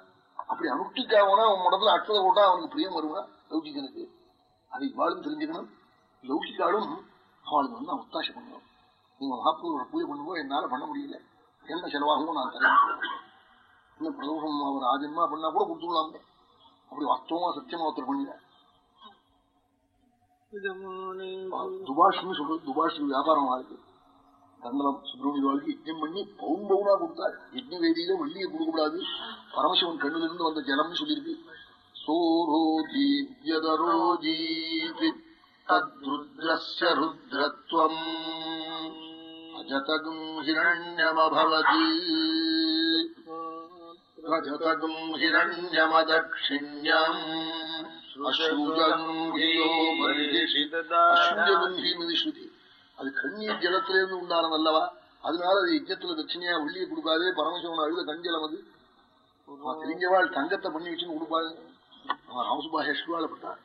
அப்படி அனுஷ்டிக்காவனா அவன் உடம்புல அக்ஷத போட்டா அவனுக்கு பிரியம் வருவான் லௌகிகனுக்கு அதை இவாளும் தெரிஞ்சுக்கணும் லௌகிகாலும் அவளுக்கு வந்து ஒத்தாசை பண்ணணும் நீங்க மகாப்பிரதோஷ பூஜை பண்ணும்போது என்னால பண்ண முடியல. என்ன செலவாகவும் நான் தரேன். இன்னும் பிரதோஷம் அவர் ஆஜன்மா பண்ணா கூட கொடுத்துடலாமே அப்படி வாஸ்தவமா சத்தியமா ஒருத்தர் பண்ணினார் துபாஷ்னு சொல்றது துபாஷ் வியாபாரம் ஆகுது தண்டலம் சுப்பிரமணிய வாழ்க்கை யஜ்யம் பண்ணி பவுன் பவுனா கொடுத்தார் யஜ்ய வேதியில வெள்ளியை கொடுக்கக்கூடாது. பரமசிவன் கண்ணிலிருந்து வந்த ஜலம்னு சொல்லியிருக்கு. சோரோஜீத்யதரோஜீத் தத்ருத்ரஸ்ய ருத்ரத்வம் அஜதகும் ஹிரண்யமபவதி ரஜதகும் ஹிரண்யமதக்ஷிண்யம் அஸ்ருஜகும்பியோ அது கண்ணீர் ஜலத்திலிருந்து உண்டானது அல்லவா? அதனால அது யஜ்ஜத்துல தட்சிணையா வெள்ளியை கொடுக்காதே பரமசிவன் அழுத கஞ்சலம் அது. தெரிஞ்சவாள் தங்கத்தை பண்ணி வச்சுன்னு கொடுப்பாங்க அவன் ராமசுபாஷேஷ்வாளப்பட்டான்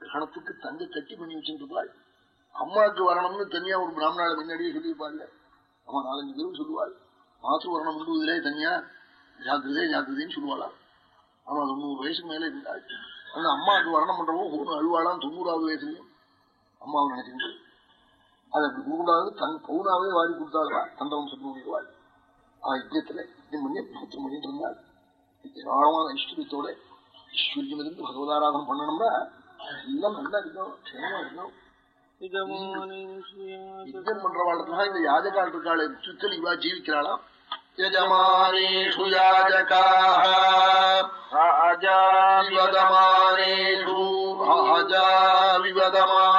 கிரகணத்துக்கு தங்க கட்டி பண்ணி வச்சுருப்பாள் அம்மாவுக்கு வரணும்னு தனியா ஒரு பிராமணால முன்னாடியே சொல்லியிருப்பாள் அவன் நாலஞ்சு பேரும் சொல்லுவாள். மாசு வரணும் முழுவதிலே தனியா ஜாக்கிரதே ஜாக்கிரதைன்னு சொல்லுவாளா அவன் தொண்ணூறு வயசுக்கு மேலே இருந்தாள். அந்த அம்மாவுக்கு வரணம் பண்றவோ ஒன்று அழுவாளாம் தொண்ணூறாவது வயசுலையும். அம்மாவை நினைச்சுட்டு அதை அப்படி கொடுக்கூடாது தன் பவுனாவே வாரி கொடுத்தாளா. தந்தவன் சொல்லுவாள் ஆ யஜ்யத்துல யஜ்யம் பண்ணி பூத்தம் பண்ணிட்டு இருந்தாள். ஏராளமான ஐஸ்வர்யத்தோட ஐஸ்வர்யம் இருந்து பகவதாராதனம் பண்ணணும்னா எல்லாம் நல்லா இருக்கணும் க்ஷேமமா இருக்கணும் இந்த யாஜகால் இருக்காள் சுத்தல் இவா ஜீவிக்கிறாளாம் யஜமானேஷு யாஜகாஹாஜாவிவதமானேஷு ஆஜாவிவதமானேஷு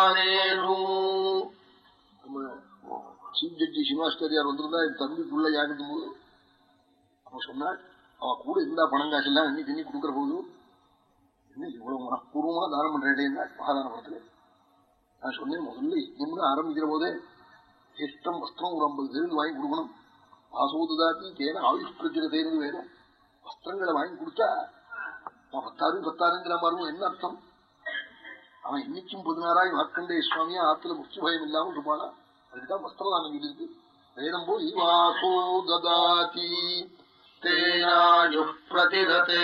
சீஃப் ஜட்ஜி சிவாஸ்கரியார் வந்திருந்தா என் தம்பிக்குள்ள யாருக்கும் போது அவ சொன்னாள் அவ கூட இருந்தா பணம் காசு எல்லாம் இன்னைக்கு இன்னைக்கு கொடுக்குற போது என்ன இவ்வளவு மனப்பூர்வமா தானம் பண்றேன் மகாதான படத்துல நான் சொன்னேன் முதல்ல யஜ்யம்னு ஆரம்பிக்கிற போதே சிஷ்டம் வஸ்திரம் ஒரு ஐம்பது பேருந்து வாங்கி கொடுக்கணும். ஆசோதுதாத்தி தேன ஆயுஷ் பிரச்சிரதேன்னு வேணும் வஸ்திரங்களை வாங்கி கொடுத்தா நான் பத்தாறு பத்தாறுங்கிற மாதிரி என்ன அர்த்தம்? அவன் இன்னைக்கும் பதினாறாய் மார்க்கண்டே சுவாமியா ஆத்துல முக்கிய பயம் இல்லாமல் இருப்பானா? அதுக்குதான் வஸ்திரதானம் இருக்கு வேதம் போய் வாசோ ததாதி தேனாயு பிரதிதே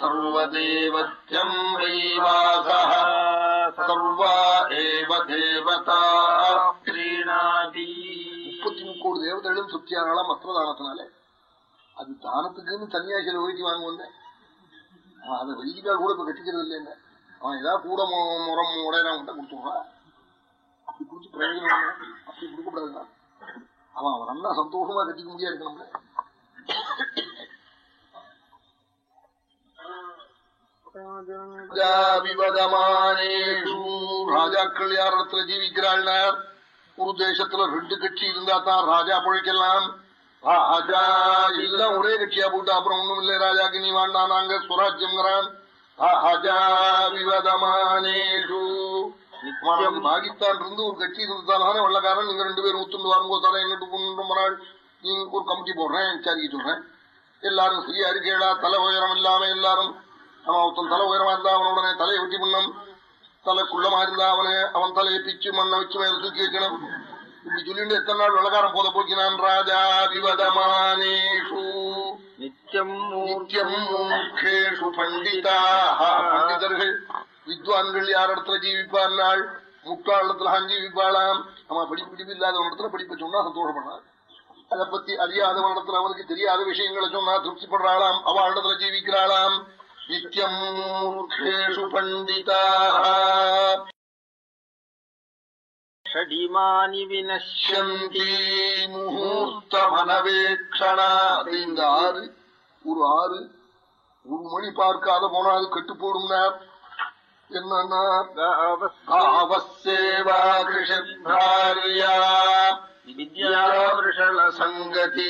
பிரதிரதே சர்வதேவத்யம் வைவாசா சர்வா ஏவ தேவதா முப்பத்தி முக்கோடி தேவதைகளும் சுத்தியானாலாம் வஸ்திரதானத்தினாலே அது தானத்துக்குன்னு தனியா சில ஒதுக்கி வாங்க வந்தேன் அதை வெளியிட்டால் கூட இப்ப கட்டிக்கிறது இல்லைங்க அவன் ஏதாவது கூட மு- முறம் உடையறான் கொடுத்துடுறான் அப்படி குடிச்சு பிரயோஜனம் அப்படி கொடுக்கக்கூடாதுன்னா அவன் அவன் நல்லா சந்தோஷமா கட்டிக்க முடியாது இருக்கணும்ல ராஜாக்கள் யார் இடத்துல ஜீவிக்கிறாள்னா ஒரு தேசத்துல ரெண்டு கட்சி இருந்தா தான் ராஜா பிழைக்கலாம் ராஜா எல்லாம் ஒரே கட்சியா போட்டு அப்புறம் ஒண்ணும் இல்லை ராஜாக்கு நீ வாண்டா நாங்க சுராஜ்யம்ங்கிறான் பாகிஸ்தான் இருந்து ஒரு கட்சி இருந்தாலும் வெள்ளக்காரன் நீங்க ரெண்டு பேரும் ஒத்துண்டு வரும்போது தலை எங்கிட்டு கொண்டு நாள் ஒரு கமிட்டி போடுறேன் விசாரிக்க சொல்றேன் எல்லாரும் சரியா இருக்கேடா தலை உயரம் இல்லாம எல்லாரும் அவன் ஒருத்தன் தலை உயரமா இருந்தா அவன உடனே தலையை வெட்டி பண்ணணும் தலை குள்ளமா இருந்தா அவனை அவன் தலையை பிச்சு மண்ணை வச்சு மேல தூக்கி வைக்கணும். இப்படி சொல்லிட்டு எத்தனை நாள் வெள்ளக்காரன் போத போக்கினான்? ராஜா விவதமானேஷு. நித்தியம் நித்தியம் மூர்க்கேஷு பண்டிதாக பண்டிதர்கள் வித்வான்கள் யார் இடத்துல ஜீவிப்பார்கள் முட்டாள் இடத்துல ஜீவிப்பாளாம். அவன் படிப்பு படிப்பு இல்லாதவன் இடத்துல படிப்பை சொன்னா சந்தோஷப்படுறான். அதை பத்தி அறியாதவன் இடத்துல அவனுக்கு தெரியாத விஷயங்களை சொன்னா திருப்திப்படுறாளாம். அவள் இடத்துல ஜீவிக்கிறாளாம். நித்தியம் மூர்க்கேஷு பண்டிதாக ஷடிமானி வினஷ்ய சந்தி முகூர்த்த மனவேக்ஷணா அது இந்த ஆறு ஒரு ஆறு ஒரு மணி பார்க்காத போனா அது கெட்டு போடும்னா என்னன்னா? அவசேவா கிருஷாரியா வித்யாவிருஷல சங்கதி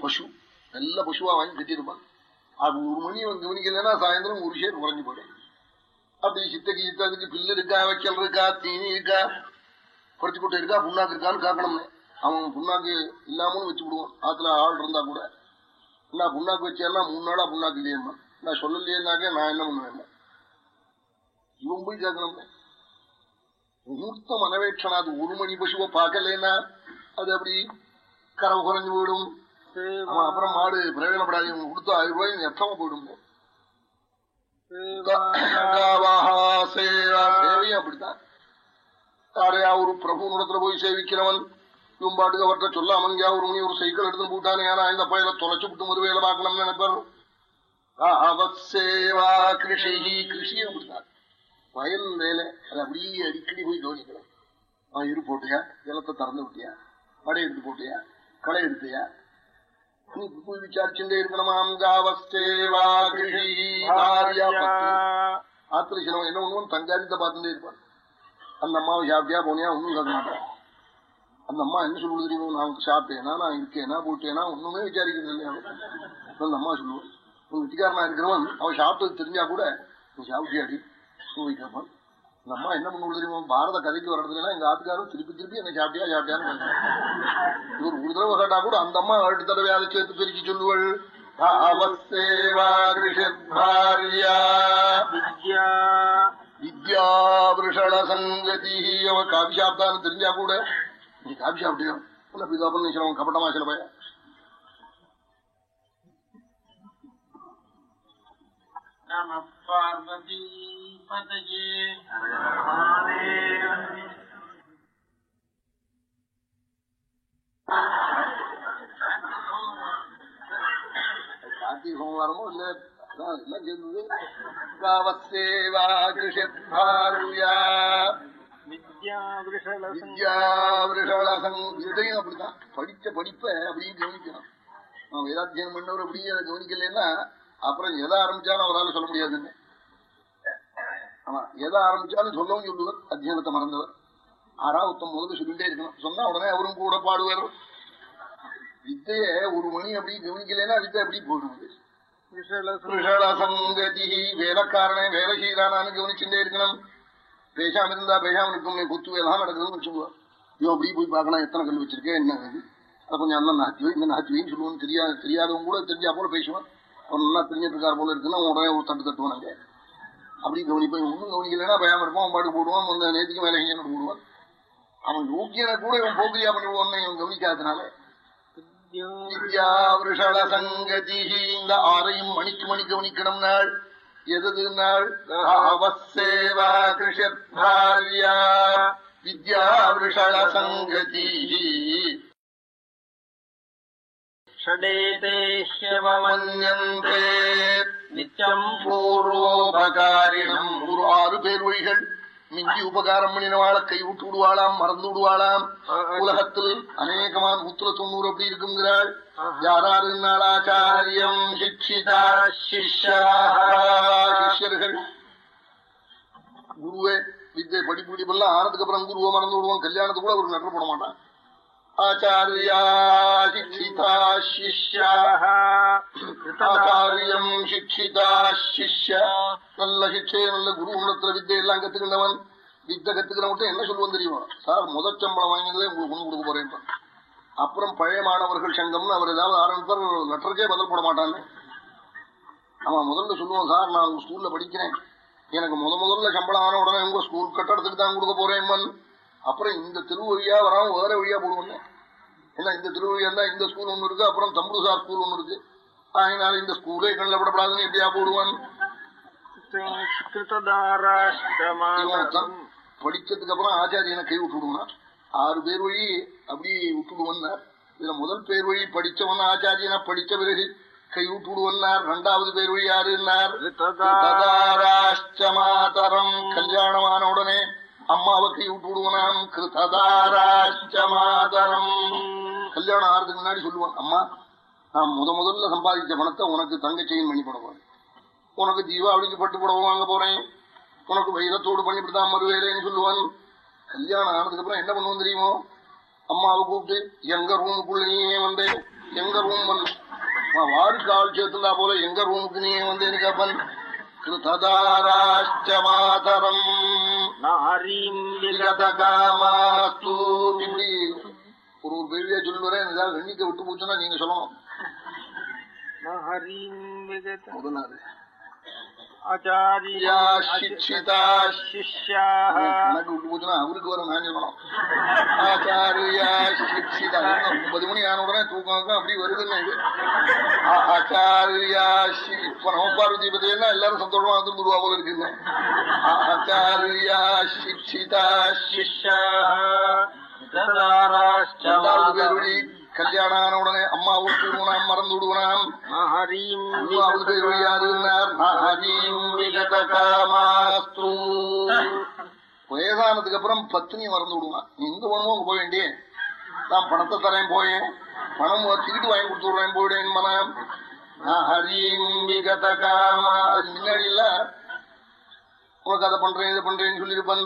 பசு நல்ல பசுவா வாங்கி கட்டிருப்பான் அது ஒரு மணி அவன் கவனிக்கலன்னா சாயந்தரம் ஒரு ஷேர் குறைஞ்சு போடும் அப்படி சித்தக்கு சித்தத்துக்கு பில்லு இருக்கா வைக்கல் இருக்கா தீனி இருக்கா குறைச்சு போட்டு இருக்கா புண்ணாக்கு இருக்கான்னு காக்கணும்னு. அவன் புண்ணாக்கு இல்லாமலும் வச்சு விடுவான். ஆத்துல ஆள் இருந்தா கூட. நான் புண்ணாக்கு வச்சேன்னா மூணு நாளா புண்ணாக்கு இல்லையம்மா நான் சொல்லலையேனாக்க நான் என்ன பண்ணுவேன்? இவன் போய் கேட்கணும். முகூர்த்த மனவேற்றனா அது ஒரு மணி பசுவை பார்க்கலன்னா அது அப்படி கரவு குறைஞ்சு போயிடும். அவன் அப்புறம் மாடு பிரயோஜனப்படாது இவங்க கொடுத்தா ஆயிரம் ரூபாய் எத்தமா போயிடும். சேவையும் அப்படித்தான். யாரையா ஒரு பிரபு இடத்துல போய் சேவிக்கிறவன். இவன் பாட்டுக்கு அவர்கிட்ட சொல்லாம எங்கேயா ஒரு மணி ஒரு சைக்கிள் எடுத்து போட்டானே ஏன்னா இந்த பயில தொலைச்சு விட்டு ஒரு வேலை பார்க்கணும்னு நினைப்பாரு. அவசேவா கிருஷி. கிருஷி அப்படித்தான். வயல் வேலை அது அப்படியே அடிக்கடி போய் கவனிக்கணும். அவன் இரு போட்டியா? ஜலத்தை திறந்து விட்டியா? மடை எடுத்து போட்டியா? களை எடுத்தியா? நீ போய் விசாரிச்சுட்டே இருக்கணுமாம் காவஸ்தேவா கிருஷி பாரியா என்ன இருப்பான் அந்த அம்மாவை சாப்பிட்டியா போனியா ஒன்னும் கேட்க மாட்டான் அந்த அம்மா என்ன சொல்லுவது தெரியுமோ நான் சாப்பிட்டேனா நான் இருக்கேனா போட்டேனா ஒண்ணுமே விசாரிக்கிறது இல்லையா அந்த அம்மா சொல்லுவோம் உங்க வெட்டிக்காரனா இருக்கிறவன் அவன் சாப்பிட்டது தெரிஞ்சா கூட நீ சாப்பிட்டியாடி போய் கேட்பான் அந்த அம்மா என்ன பண்ணுவது தெரியுமோ? பாரத கதைக்கு வர்றதுலாம் எங்க ஆத்துக்காரும் திருப்பி திருப்பி என்ன சாப்பிட்டியா சாப்பிட்டியான்னு. இவர் ஒரு தடவை கேட்டா கூட அந்த அம்மா அடுத்த தடவை அதை சேர்த்து பிரிச்சு சொல்லுவள். காபி சாப்பிட்டான்னு தெரிஞ்சா கூட நீ காபி சாப்பிட்டியோ? இல்ல பிதாபன் சிலவன் கபட்டமா சில பையன். நம பார்வதி. பதயே கார்த்திகை சோமவாரமோ இல்ல எல்லாம் சேர்ந்தது காவத்தேவா இதையும் அப்படிதான் படிச்ச படிப்பை அப்படியே கவனிக்கணும். அவன் வேதாத்தியனம் பண்ணவர் அப்படியே கவனிக்கலைன்னா அப்புறம் எதை ஆரம்பிச்சாலும் அவரால் சொல்ல முடியாதுன்னு. ஆமா எதை ஆரம்பிச்சாலும் சொல்லவும் சொல்லுவர் அத்தியானத்தை மறந்தவர். ஆறாவத்தம் முதல்ல சொல்லிட்டே இருக்கணும். சொன்னா உடனே அவரும் கூட பாடுவார்? வித்தைய ஒரு மணி அப்படி கவனிக்கலைன்னா வித்தை அப்படி போடுவது சங்கதி வேலைக்காரனே வேலைசீலானு கவனிச்சுட்டே இருக்கணும். பேசாம இருந்தா பேசாம இருக்கும் குத்து எல்லாம் நடக்குதுன்னு வச்சுக்குவோம் இவன் அப்படி போய் பார்க்கணும். எத்தனை கல் வச்சிருக்கேன்? என்ன இது அதை கொஞ்சம் அண்ணன் நகர்த்தி இந்த நகர்த்தி சொல்லுவோம் தெரியாது தெரியாதவங்க கூட தெரிஞ்சா போல பேசுவான். அவன் நல்லா தெரிஞ்சிட்டு இருக்கார் போல இருக்குன்னா உடனே ஒரு தட்டு தட்டுவான் அங்கே. அப்படி கவனிப்பேன் ஒன்றும் கவனிக்கலன்னா பயாம இருப்பான் அவன் பாட்டு போடுவான் அந்த நேற்றுக்கு மேலே செஞ்சு போடுவான். அவன் யோக்கியனை கூட இவன் போக்கிரியா பண்ணிடுவான் இவன் கவனிக்காதனால சங்கதி இந்த ஆறையும் மணிக்கு மணி கவனிக்கணும் நாள். எதது நாள்? அவசேவா வித்யா விஷள சங்கதி ஷடேதேஷ்யவமன்யந்தே நித்யம் பூர்வோபகாரிணம் ஒரு ஆறு பேர் வழிகள் மிஞ்சி உபகாரம் பண்ணினவாள கை விட்டு விடுவாளாம் மறந்து விடுவாளாம் உலகத்தில் அநேகமான நூத்துல தொண்ணூறு அப்படி இருக்குங்கிறாள் யாராரு ஆச்சாரியம் சிக்ஷிதா சிஷ்யர்கள் குருவே வித்தை படிப்பு படிப்பெல்லாம் ஆனதுக்கு அப்புறம் குருவை மறந்து விடுவோம் கல்யாணத்துக்கு கூட ஒரு நட்டு போட மாட்டான் ஆச்சாரியா சிக்ஷிதா ஆச்சாரியம் சிக்ஷிதா நல்ல சிக்ஷை நல்ல குரு குணத்துல வித்தை எல்லாம் கத்துக்கிட்டவன் வித்தை கத்துக்கிறவன் என்ன சொல்லுவோம் தெரியுமா? சார் முதல் சம்பளம் வாங்கினதே உங்களுக்கு குணம் கொடுக்க போறேன் அப்புறம் பழைய மாணவர்கள் சங்கம்னு அவர் ஏதாவது ஆரம்பிப்பார் லெட்டருக்கே பதில் போட மாட்டான்னு. ஆமா முதல்ல சொல்லுவோம் சார் நான் உங்க ஸ்கூல்ல படிக்கிறேன். எனக்கு முத முதல்ல சம்பளம் ஆன உடனே உங்க ஸ்கூல் கட்டடத்துக்கு தான் கொடுக்க போறேன் அப்புறம் இந்த திரு வழியா வராம வேற வழியா போடுவோம் ஏன்னா இந்த திருவழியா இந்த ஸ்கூல் ஒண்ணு இருக்கு அப்புறம் தம்புடுசார் ஸ்கூல் ஒண்ணு இருக்கு. அதனால இந்த ஸ்கூலே கண்ணில் படப்படாதுன்னு எப்படியா போடுவான் படிச்சதுக்கு அப்புறம் ஆச்சாரியனை கை விட்டுடுவான் ஆறு பேர் வழி அப்படி விட்டுடுவன்னார் இதுல முதல் பேர் வழி படிச்சவன் ஆச்சாரியனா படிச்ச பிறகு கை விட்டுடுவன்னார் ரெண்டாவது பேர் வழி யாருன்னார் கல்யாணமான உடனே அம்மாவை கை விட்டுடுவனாம் கிருததாராஷ்டமாதரம் கல்யாணம் ஆறதுக்கு முன்னாடி சொல்லுவான் அம்மா நான் முத முதல்ல சம்பாதிச்ச பணத்தை உனக்கு தங்க செயின் பண்ணி போடுவான் உனக்கு தீபாவளிக்கு பட்டு புடவை வாங்க போறேன். உனக்கு வைரத்தோடு பண்ணிவிட்டுதான் மறுவேலைன்னு சொல்லுவான். கல்யாணம் ஆனதுக்கு அப்புறம் என்ன பண்ணுவோம் தெரியுமோ? அம்மாவை கூப்பிட்டு எங்க ரூமுக்குள்ள நீயே வந்தே எங்க ரூம் வந்து. வாருக்கு ஆள் சேர்த்துந்தா போல எங்க ரூமுக்கு நீயே வந்தேன்னு கேப்பன். கிருததாராஷ்டமாதரம் நாரீம் ஒரு ஒரு பெரிய சொல்லுறேன் எண்ணிக்கை விட்டு போச்சுன்னா நீங்க சொல்லணும் ஆச்சாரியா சிக்ஷிதா சிஷ்யாக கணக்கு விட்டு போச்சுன்னா அவருக்கு வர நான் சொல்லணும் ஆச்சாரியா சிக்ஷிதா. ஒன்பது மணி ஆன உடனே தூக்கம் அப்படி வருதுன்னு இது. ஆச்சாரியா இப்ப நம்ம பார்வதி எல்லாரும் சந்தோஷமா போல ஆச்சாரியா சிக்ஷிதா ரெண்டாவது பேர் வழி கல்யாணம் ஆன உடனே அம்மா விட்டு விடுவனாம் மறந்து விடுவனாம். வயதானதுக்கு அப்புறம் பத்னி மறந்து விடுவான். எங்க வேணுமோ அங்க போக வேண்டிய நான் பணத்தை தரேன் போயேன். பணம் டிக்கெட் வாங்கி கொடுத்து விடுறேன் போயிடேன் மனம் முன்னாடி இல்ல. உனக்கு அதை பண்றேன் இதை பண்றேன்னு சொல்லியிருப்பேன்.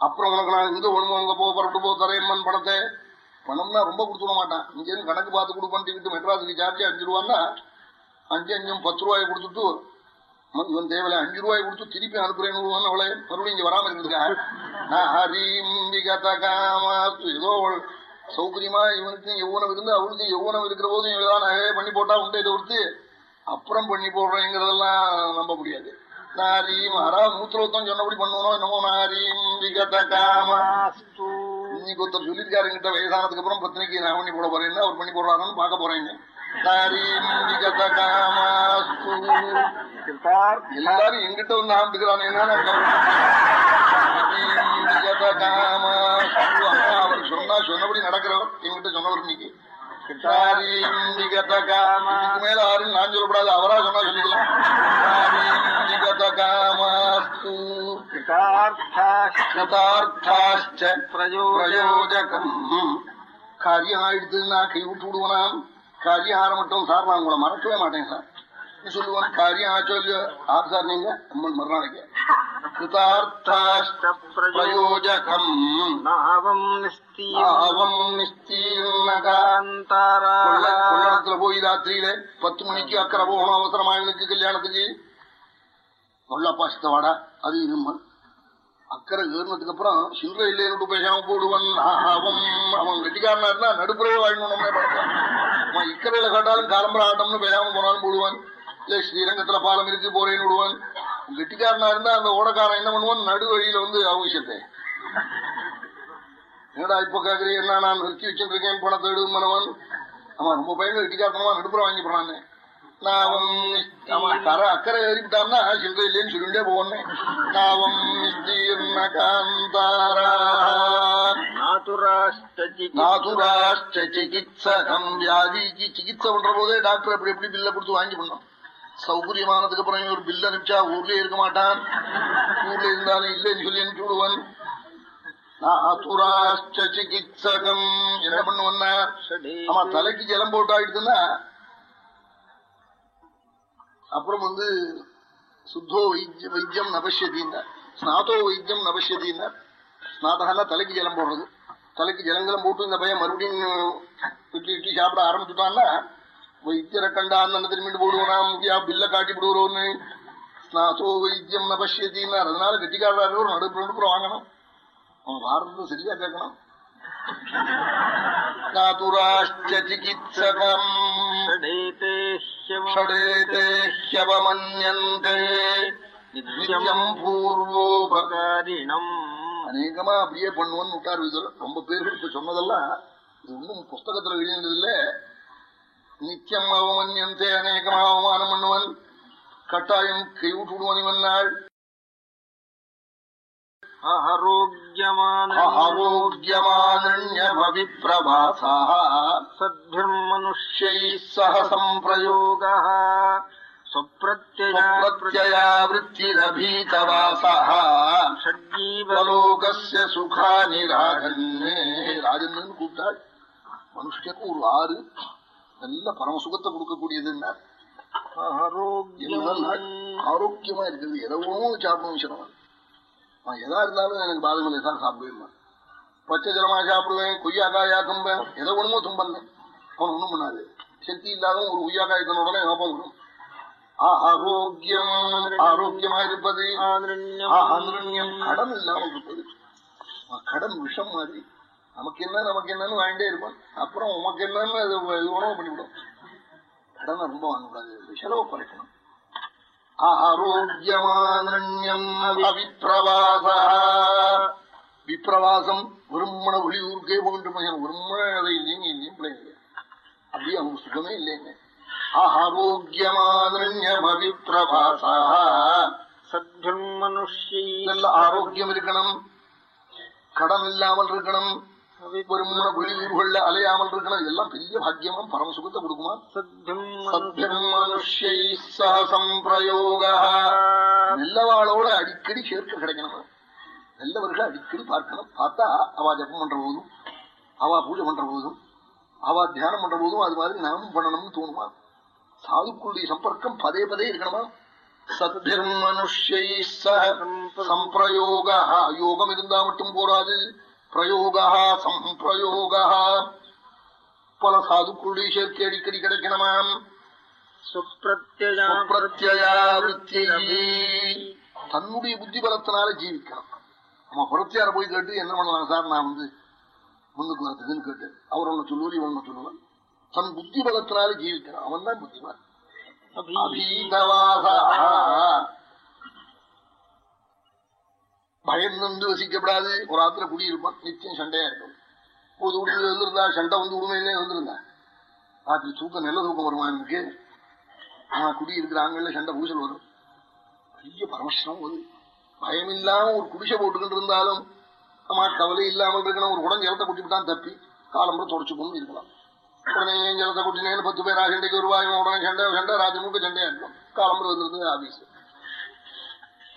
அப்புறம் உனக்கு நான் எங்க வேணுமோ அங்க போ புறப்பட்டு போ தரேன் பணத்தை. பணம்னா ரொம்ப கொடுத்து விட மாட்டான். இங்க கணக்கு பார்த்து கொடுப்பான் மெட்ராஸுக்கு சார்ஜ் அஞ்சு ரூபான்னா அஞ்சு அஞ்சும் பத்து ரூபாய் கொடுத்துட்டு இவன் தேவையில்ல. அஞ்சு ரூபாய் கொடுத்து திருப்பி அனுப்புறேன்னு அவளை மறுபடியும் இங்க வராம இருக்கிறதுக்கா ஏதோ அவள் சௌகரியமா இவனுக்கு எவ்வளவு இருந்து அவளுக்கு எவ்வளவு இருக்கிற போதும் இவதான் நகையே பண்ணி போட்டா உண்டை கொடுத்து அப்புறம் பண்ணி போடுறேங்கிறதெல்லாம் நம்ப முடியாது. நாரீம் அறா நூத்திரத்தம் சொன்னபடி பண்ணுவோம் என்னமோ நாரீம் விகத காமா இன்னைக்கு ஒருத்தர் சொல்லியிருக்காரு என்கிட்ட வயசானதுக்கு அப்புறம் பத்னிக்கு நான் பண்ணி போட போறேன்னு அவர் பண்ணி போடுறாருன்னு பார்க்க போறேங்க. எல்லாரும் எங்கிட்ட வந்து ஆண்டுக்கிறான் அவர் சொன்னா சொன்னபடி நடக்கிறவர் எங்கிட்ட சொன்னவர் இன்னைக்கு. மேல யாரும் நான் சொல்லக்கூடாது அவரா சொன்னா சொல்லிக்கலாம். பிரயோஜகம். காரியம் ஆயிடுத்துன்னா கை விட்டு விடுவனாம். காரியம் ஆற மட்டும் சார் நான் உங்களை மறக்கவே மாட்டேன் சார். சொல்லுவான் இல்லையோ? ஆறு சார் நீங்க அம்மன் மறுநாளைக்கு. பிரயோஜகம். நாவம் நிஸ்தீர்ண ஆவம் நிஸ்தீர்ணகா காந்தாரா கொள்ள- கொள்ளடத்துல போய் ராத்திரியில பத்து மணிக்கு அக்கறை போகணும் அவசரமா இவனுக்கு கல்யாணத்துக்கு. கொள்ளப்பா சித்தவாடா அது இருமல் அக்கறை ஏறினதுக்கு அப்புறம் சில்லறை இல்லைன்னு பேசாம போடுவன். அவன் அவன் கெட்டிக்காரனா இருந்தா நடுப்புறவே வாழணும் அவன் இக்கரையில காட்டாலும் காலம்பர ஆட்டம்னு பேசாம போனாலும் போடுவான். இல்ல ஸ்ரீரங்கத்துல பாலம் இருக்கு போறேன்னு விடுவான் கெட்டிக்காரனா இருந்தா அந்த ஓடக்காரன் என்ன பண்ணுவான்? நடு வழியில வந்து அவசியத்தை என்னடா இப்ப கேக்குறீ? என்ன நான் நிறுத்தி வச்சுட்டு இருக்கேன் பணத்தை எடுக்கும் மனவன். அவன் ரொம்ப பயங்கர கெட்டிக்காரனமா நடுப்புற வாங்கி போறான்னு அக்கறை ஏறிவிட்டான்னா சில்லறை இல்லைன்னு சொல்லிட்டே நாவம் நிஸ்தீர்ண காந்தாரா. நாதுராஷ்டஜி நாதுராஷ்ட சிகிச்சகம் வியாதிக்கு சிகிச்சை பண்ற போதே டாக்டர் அப்படி எப்படி பில்ல கொடுத்து வாங்கி பண்ணோம் சௌகரியமானதுக்கு அப்புறம் ஒரு பில் அனுப்பிச்சா ஊர்லயே இருக்க மாட்டான். ஊர்ல இருந்தாலும் இல்லைன்னு சொல்லி அனுப்பிச்சு விடுவான். சிகிச்சகம் என்ன பண்ணுவா ஆமா தலைக்கு ஜலம் போட்டாயிடுதுன்னா அப்புறம் வந்து சுத்தோ வைத்திய வைத்தியம் நபஷ்யத்தின்னார் ஸ்நாதோ வைத்தியம் நபஷ்யத்தின்னார் ஸ்நாதகன்னா தலைக்கு ஜலம் போடுறது. தலைக்கு ஜலங்கலம் போட்டு இந்த பையன் மறுபடியும் இட்லி இட்லி சாப்பிட ஆரம்பிச்சுட்டான்னா வைத்தியரை கண்டா அந்த திரும்பிட்டு போடுவோம் யா பில்ல காட்டி விடுவோம்னு ஸ்நாதோ வைத்தியம் நபஷ்யத்தின்னார் அதனால கெட்டிக்காரர் ஒரு நடுப்பு நடுப்புற வாங்கணும். அவன் வாரத்தை சரியா கேட்கணும். நாதுராஷ்ட சிகிச்சகம் அநேகமா அப்படியே பண்ணுவோன்னு விட்டார் ரொம்ப பேர்கள் இப்ப சொன்னதெல்லாம் இது ஒன்றும் புஸ்தகத்துல எழுதினது நித்தியம் அவமன்யந்தே அநேகமா அவமானம் பண்ணுவன்? கட்டாயம் கைவிட்டு விடுவன் இவன் நாள். ஆரோக்கியமான ஆரோக்கியமானன்யமவிப்ரவாசா சத்பிர்மனுஷ்யை சக சம்பிரயோக கூப்பிட்டாள். மனுஷனுக்கு ஒரு ஆறு. நல்ல பரமசுகத்தை கொடுக்கக்கூடியதுன்னா ஆரோக்கியம். இருக்குது. எதவும் சாப்பிடணும் சிரமம் நான் எதா இருந்தாலும் எனக்கு இல்லை சார் சாப்பிடுவேன் பச்சை ஜலமா சாப்பிடுவேன் கொய்யாக்காயா தும்பேன் எதை ஒண்ணுமோ தும்பல்ல. அவன் ஒண்ணும் பண்ணாது. சக்தி இல்லாதவன் ஒரு கொய்யாக்காய் தன்ன உடனே ஞாபகம் வரும் ஆரோக்கியம். ஆரோக்கியமா இருப்பது. கடன் இல்லாமல் இருப்பது கடன் விஷம் மாதிரி. நமக்கு என்ன நமக்கு என்னன்னு வாங்கிட்டே இருப்பான் அப்புறம் உமக்கு என்னன்னு அது இது உணவு பண்ணிவிடும் கடனை ரொம்ப வாங்கக்கூடாது செலவு குறைக்கணும் ஆரோக்கியமானன்யம் அவிப்பிரவாச விப்பிரவாசம் விரும்மண வெளியூருக்கே போகின்ற மகன் விரும்மண அதை இல்லைங்க இல்லையும் பிள்ளைங்க அப்படியே அவங்க சுகமே இல்லைங்க ஆரோக்கியமானன்யம் அவிப்பிரவாசா சத்பிர்மனுஷ்யை நல்ல ஆரோக்கியம் இருக்கணும் கடன் இல்லாமல் இருக்கணும் பெருமான வெளியூர்கள்ல அலையாமல் இருக்கணும் எல்லாம் பெரிய பாக்கியமா பரமசுகத்தை கொடுக்குமா? சத்யம் மனுஷை சம்பிரயோக. நல்லவாளோட அடிக்கடி சேர்க்க கிடைக்கணும்? நல்லவர்களை அடிக்கடி பார்க்கணும். பார்த்தா அவ ஜப்பம் பண்ற போதும் அவ பூஜை பண்ற போதும் அவ தியானம் பண்ற போதும் அது மாதிரி நாமும் பண்ணணும்னு தோணுமா? சாதுக்களுடைய சம்பர்க்கம் பதே பதே இருக்கணுமா? சத்யம் மனுஷை சம்பிரயோக. யோகம் இருந்தா மட்டும் போராது பிரயோகா சம்பிரயோகா. பல சாதுக்களுடைய சேர்க்கை அடிக்கடி கிடைக்கணுமாம் தன்னுடைய புத்தி பலத்தினால ஜீவிக்கணும் நம்ம புறத்தியார போய் கேட்டு என்ன பண்ணலாம் சார்? நான் வந்து முன்னுக்கு வரத்துக்குன்னு கேட்டு அவர் ஒண்ணு சொல்லுவார் இவன் சொல்லுவான் தன் புத்தி பலத்தினால ஜீவிக்கணும் அவன் தான் புத்திமான் அபீதவாசா. பயம் வந்து வசிக்கப்படாது. ஒரு ஆத்திர குடியிருப்பான் நிச்சயம் சண்டையா இருக்கும். போது உடனே வந்திருந்தா சண்டை வந்து உண்மையிலே வந்திருந்தா. ராத்திரி தூக்கம் நல்ல தூக்கம் வருமா எனக்கு ஆனா குடியிருக்கிறாங்கல்ல சண்டை பூசல் வரும். பெரிய பரமசிரம் வருது பயம் இல்லாம ஒரு குடிசை போட்டுக்கிட்டு இருந்தாலும் ஆமா கவலை இல்லாமல் இருக்கணும். ஒரு உடம்பு ஜலத்தை குட்டிவிட்டான் தப்பி. காலம்புற தொடச்சு இருக்கலாம். உடனே ஜலத்தை குட்டினேன்னு பத்து பேர் சண்டைக்கு வருவாங்க உடனே சண்டை சண்டை ராத்திரி முழுக்க சண்டையா இருக்கும். காலம்புற வந்துருந்தது ஆபீஸ்.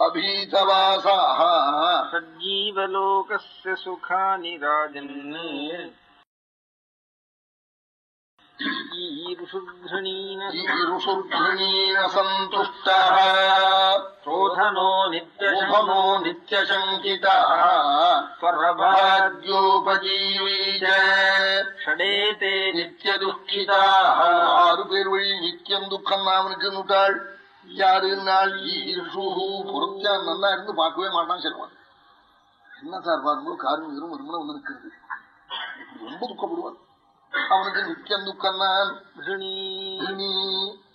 अभीतवासाः सज्जीवलोकस्य सुखानि राजन् ीरुषुध्रणीन सन्तुष्टः शोधनो नित्यशमो नित्यशङ्कितः परभाग्योपजीवी च षडेते नित्यदुःखिताः आरुपेर्वळि नित्यम् दुःखम् नाम निकनुताळ् அவனுக்கு நுட்டாள் யாரு நாள் பொருத்தா நல்லா இருந்து பார்க்கவே மாட்டான் செல்வான் என்ன சார் பாருங்க காரும் வெறும் வருமானம் வந்து இருக்கிறது. ரொம்ப துக்கப்படுவான் அவனுக்கு நித்தியம் துக்கம் தான்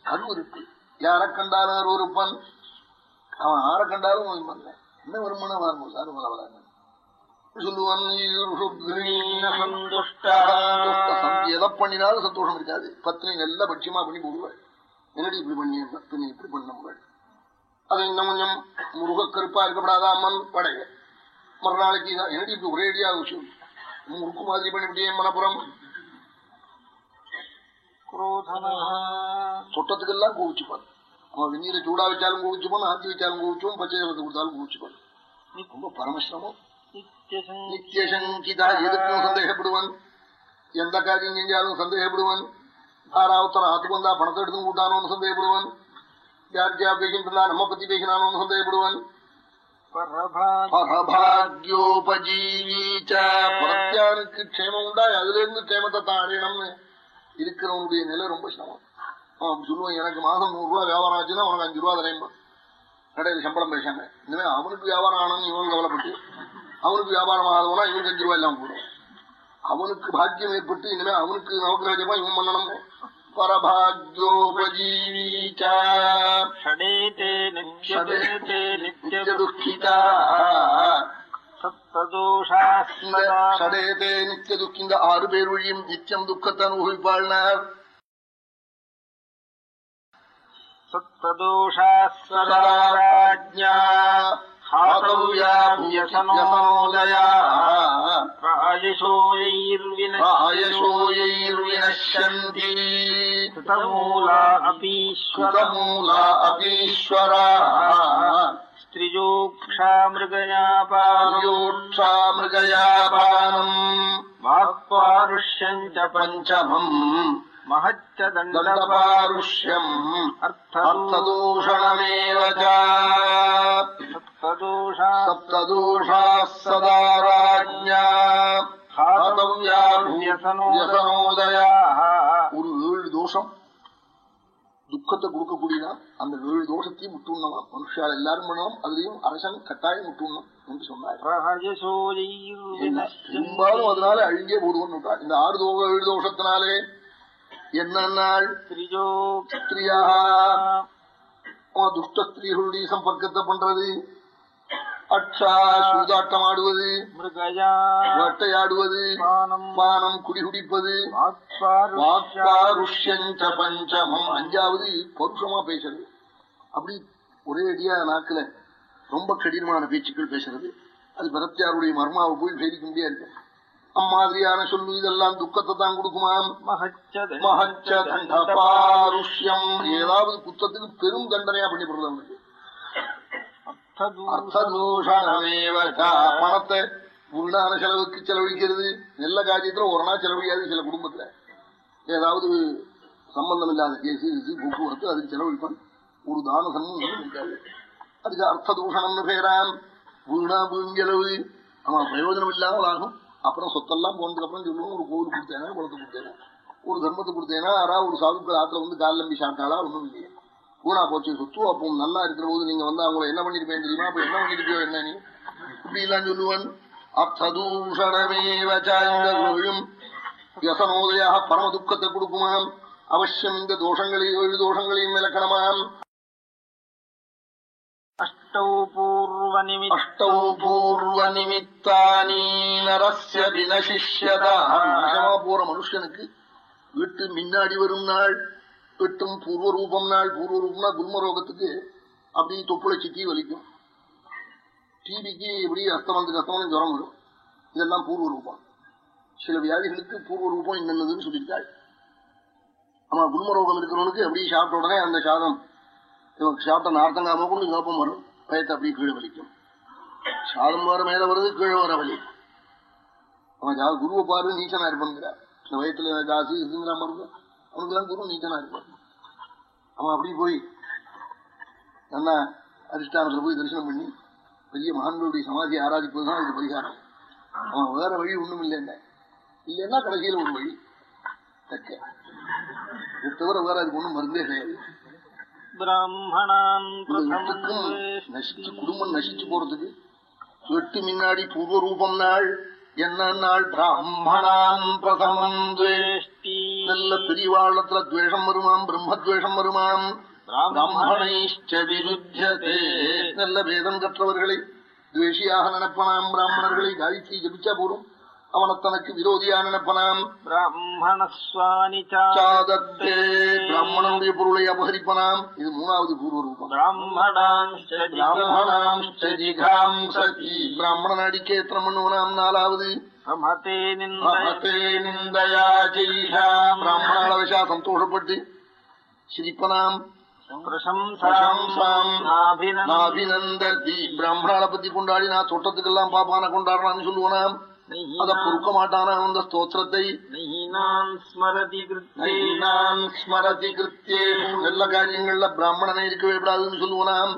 அருவருப்பு யார கண்டாலும் அருவருப்பன் அவன் ஆற கண்டாலும் என்ன வருமானம் வரணும் சார் சொல்லுவான் எதை பண்ணினாலும் சந்தோஷம் இருக்காது. பத்னி நல்ல பட்சியமா பண்ணி போடுவாள் என்னடி இப்படி பண்ணி பின்ன இப்படி பண்ண அது இன்னும் கொஞ்சம் முருக கருப்பா இருக்கப்படாத அம்மன்? படைய மறுநாளைக்கு என்னடி இப்படி ஒரேடியா விஷயம் முறுக்கு மாதிரி பண்ணிவிட்டே மனப்புறம் தொட்டத்துக்கெல்லாம் கோவிச்சுப்பான் அவன் வெந்நீரை சூடா வச்சாலும் கோவிச்சுப்பான் ஆத்தி வச்சாலும் கோவிச்சுவோம் பச்சை ஜலத்தை கொடுத்தாலும் கோவிச்சுப்பான் ரொம்ப பரமசிரமம். நித்தியசங்கிதா. எதுக்கும் சந்தேகப்படுவான்? எந்த காரியம் செஞ்சாலும் சந்தேகப்படுவான்? ஆறாவத்தர் ஆத்துக்கு வந்தா பணத்தை எடுத்து கூட்டானோன்னு சந்தேகப்படுவான் யாருக்கா பேசிட்டு இருந்தா நம்ம பத்தி பேசினானோன்னு சந்தேகப்படுவன் பரத்யானுக்கு க்ஷேமம் உண்டா அதுல இருந்து க்ஷேமத்தை தான் அடையணும்னு இருக்கிறவனுடைய நிலை ரொம்ப சிரமம் அவன் சொல்லுவான் எனக்கு மாதம் நூறு ரூபா வியாபாரம் ஆச்சுன்னா உனக்கு அஞ்சு ரூபா தரையும் கடையில் சம்பளம் பேசாங்க இனிமே அவனுக்கு வியாபாரம் ஆனன்னு இவன் கவலைப்பட்டு அவனுக்கு வியாபாரம் ஆகாதவனா இவனுக்கு அஞ்சு ரூபாய் போடும் அவனுக்கு பாக்கியம் ஏற்பட்டு இனிமே அவனுக்கு நவகிரகமா இவன் பண்ணணும் परभाग्योपजीवी च षडेते नित्यदेते नित्यदुःखिता ഷടയത്തെ നിത്യ ദുഃഖിന്റെ ആറു പേർ വഴിയും നിത്യം ദുഃഖത്തെ അനുഭവിപ്പാളിനാർ സത്തദോഷാ സദാരാജ്ഞ ൂയൈർവിനശ്യന്തി കൃതമൂല അപീശ്വരാ സ്ത്രിജോക്ഷാമൃഗയാപാനോക്ഷാമൃഗയാപാനം വാക്പാരുഷ്യഞ്ച പഞ്ചമം पञ्चमम् महच्च दण्डपा दण्डपारुष्यम् अर्थदूषणमेव च सप्तदोषा सप्तदोषाः सदा राज्ञा व्यसनोदया ஒரு ஏழு தோஷம் துக்கத்தை கொடுக்கக்கூடியதான் அந்த ஏழு தோஷத்தையும் முட்டுண்ணமா மனுஷால் எல்லாரும் பண்ணணும் அதுலயும் அரசன் கட்டாயம் முட்டுணும் என்று சொன்னார் பெரும்பாலும் அதனால அழிஞ்சே போடுவோம் இந்த ஆறு தோக ஏழு தோஷத்தினாலே என்ன நாள்? ஸ்திரியாக துஷ்ட ஸ்திரீகளுடைய சம்பர்க்கத்தை பண்றது. அக்ஷா சூதாட்டம் ஆடுவது. வேட்டையாடுவது. பானம். குடிகுடிப்பது. பஞ்சமம். அஞ்சாவது பருஷமா பேசுறது. அப்படி ஒரே அடியா நாக்குல ரொம்ப கடினமான பேச்சுக்கள் பேசுறது. அது பரத்தியாருடைய மர்மாவை போய் பேரிக்க முடியாது. அம்மாதிரியான சொல்லு இதெல்லாம் துக்கத்தை தான் கொடுக்குமாம் மகச்சதண்டாருஷ்யம் ஏதாவது குத்தத்துக்கு பெரும் தண்டனையா பண்ணிப்படுறது பணத்தை உண்டான செலவுக்கு செலவழிக்கிறது. நல்ல காரியத்துல ஒரு நாள் செலவழியாது சில குடும்பத்துல. ஏதாவது சம்பந்தம் இல்லாத கேசு கிசு போக்குவரத்து அதுக்கு செலவழிப்பான். ஒரு தான சம்பந்தம் அதுக்கு அர்த்த தூஷணம்னு பேரான் வீணா வீண் செலவு. அவன் பிரயோஜனம் இல்லாமல் ஆகும் அப்புறம் சொத்தெல்லாம் போனதுக்கு அப்புறம் சொல்லுவோம் ஒரு கோவில் கொடுத்தேனா குளத்தை கொடுத்தேனா? ஒரு தர்மத்தை கொடுத்தேனா யாராவது ஒரு சாதுக்கள் ஆத்துல வந்து கால் நம்பி சாப்பிட்டாளா? ஒன்றும் இல்லையா. பூனா போச்சு சொத்து அப்போ நல்லா இருக்கிற போது நீங்க வந்து அவங்கள என்ன பண்ணிருப்பேன் தெரியுமா? அப்ப என்ன பண்ணிருப்பியோ என்ன நீ? இப்படி எல்லாம் சொல்லுவான் அர்த்ததூஷணமேவச்சாயும் வியசனோதயாக பரம துக்கத்தை கொடுக்குமாம். அவசியம் இந்த தோஷங்களையும் ஏழு தோஷங்களையும் விளக்கணமாம். अष्टौ पूर्वनिमित्त அஷ்டௌ பூர்வ நிமித்தானி நரஸ்ய வினசிஷ்யதா நாசமா போற மனுஷனுக்கு வீட்டு முன்னாடி வரும் நாள் வெட்டும் பூர்வ ரூபம் நாள் பூர்வ ரூபம்னா குல்ம ரோகத்துக்கு அப்படி தொப்புளை சித்தி வலிக்கும் டிபிக்கு எப்படி அஸ்தமனத்துக்கு அஸ்தமனம் ஜுரம் வரும் இதெல்லாம் பூர்வ ரூபம் சில வியாதிகளுக்கு பூர்வ ரூபம் என்னதுன்னு சொல்லியிருக்காள் ஆமா குல்ம ரோகம் இருக்கிறவனுக்கு அப்படி சாப்பிட்ட உடனே அந்த சாதம் இவங்க சாப்பிட்ட நார்த்தங்காம கொண்டு கோபம் வரும் பயத்தை அப்படியே கீழே வலிக்கும். சாதம் வர மேல வருது கீழே வர வலி. அவன் ஜா- குருவை பாரு நீச்சனா இருப்பான்ங்கிறார் இந்த வயத்துல ஜாசி இதுங்கிற மாதிரி அவனுக்கெல்லாம் குரு நீச்சனா இருப்பான். அவன் அப்படி போய் நல்லா அதிஷ்டானத்துல போய் தரிசனம் பண்ணி பெரிய மகான்களுடைய சமாதியை ஆராதிப்பது தான் இது பரிகாரம். அவன் வேற வழி ஒண்ணும் இல்லைன்னா. இல்லைன்னா கடைசியில ஒரு வழி தக்க. இது தவிர வேற அதுக்கு ஒண்ணும் மருந்தே கிடையாது. நசிச்சு குடும்பம் நசிச்சு போறதுக்கு எட்டு முன்னாடி பூர்வ ரூபம் நாள் என்ன நாள் பிராமணான் பிரதமம் துவேஷ்டி நல்ல பெரியவாழத்துல துவேஷம் வருமாம் பிரம்மத்வேஷம் வருமாம் பிராமணைஷ்டே நல்ல வேதம் கற்றவர்களை துவேஷியாக நினைப்பனாம் பிராமணர்களை காயத்ரி ஜபிச்சா போறோம் அவனை தனக்கு விரோதியான நினைப்பனாம் பிராமணஸ்வானிதே பிராமணனுடைய பொருளை அபகரிப்பனாம். இது மூணாவது பூர்வரூபம். பிராமணாம் பிராமணன் அடிக்க எத்தனை பண்ணுவனாம் நாலாவது. பிராமணால விஷா சந்தோஷப்பட்டு சிரிப்பனாம். பிரசம்சாபினந்தி பிராமணால பத்தி கொண்டாடி நான் தோட்டத்துக்கெல்லாம் பாப்பான கொண்டாடுறான்னு சொல்லுவனாம். அத பொறுக்க மாட்டான அந்த ஸ்தோத்திரத்தை. ஸ்மரதி கிருத்தே. நல்ல காரியங்கள்ல பிராமணனை இருக்கவே கூடாதுன்னு சொல்லுவான்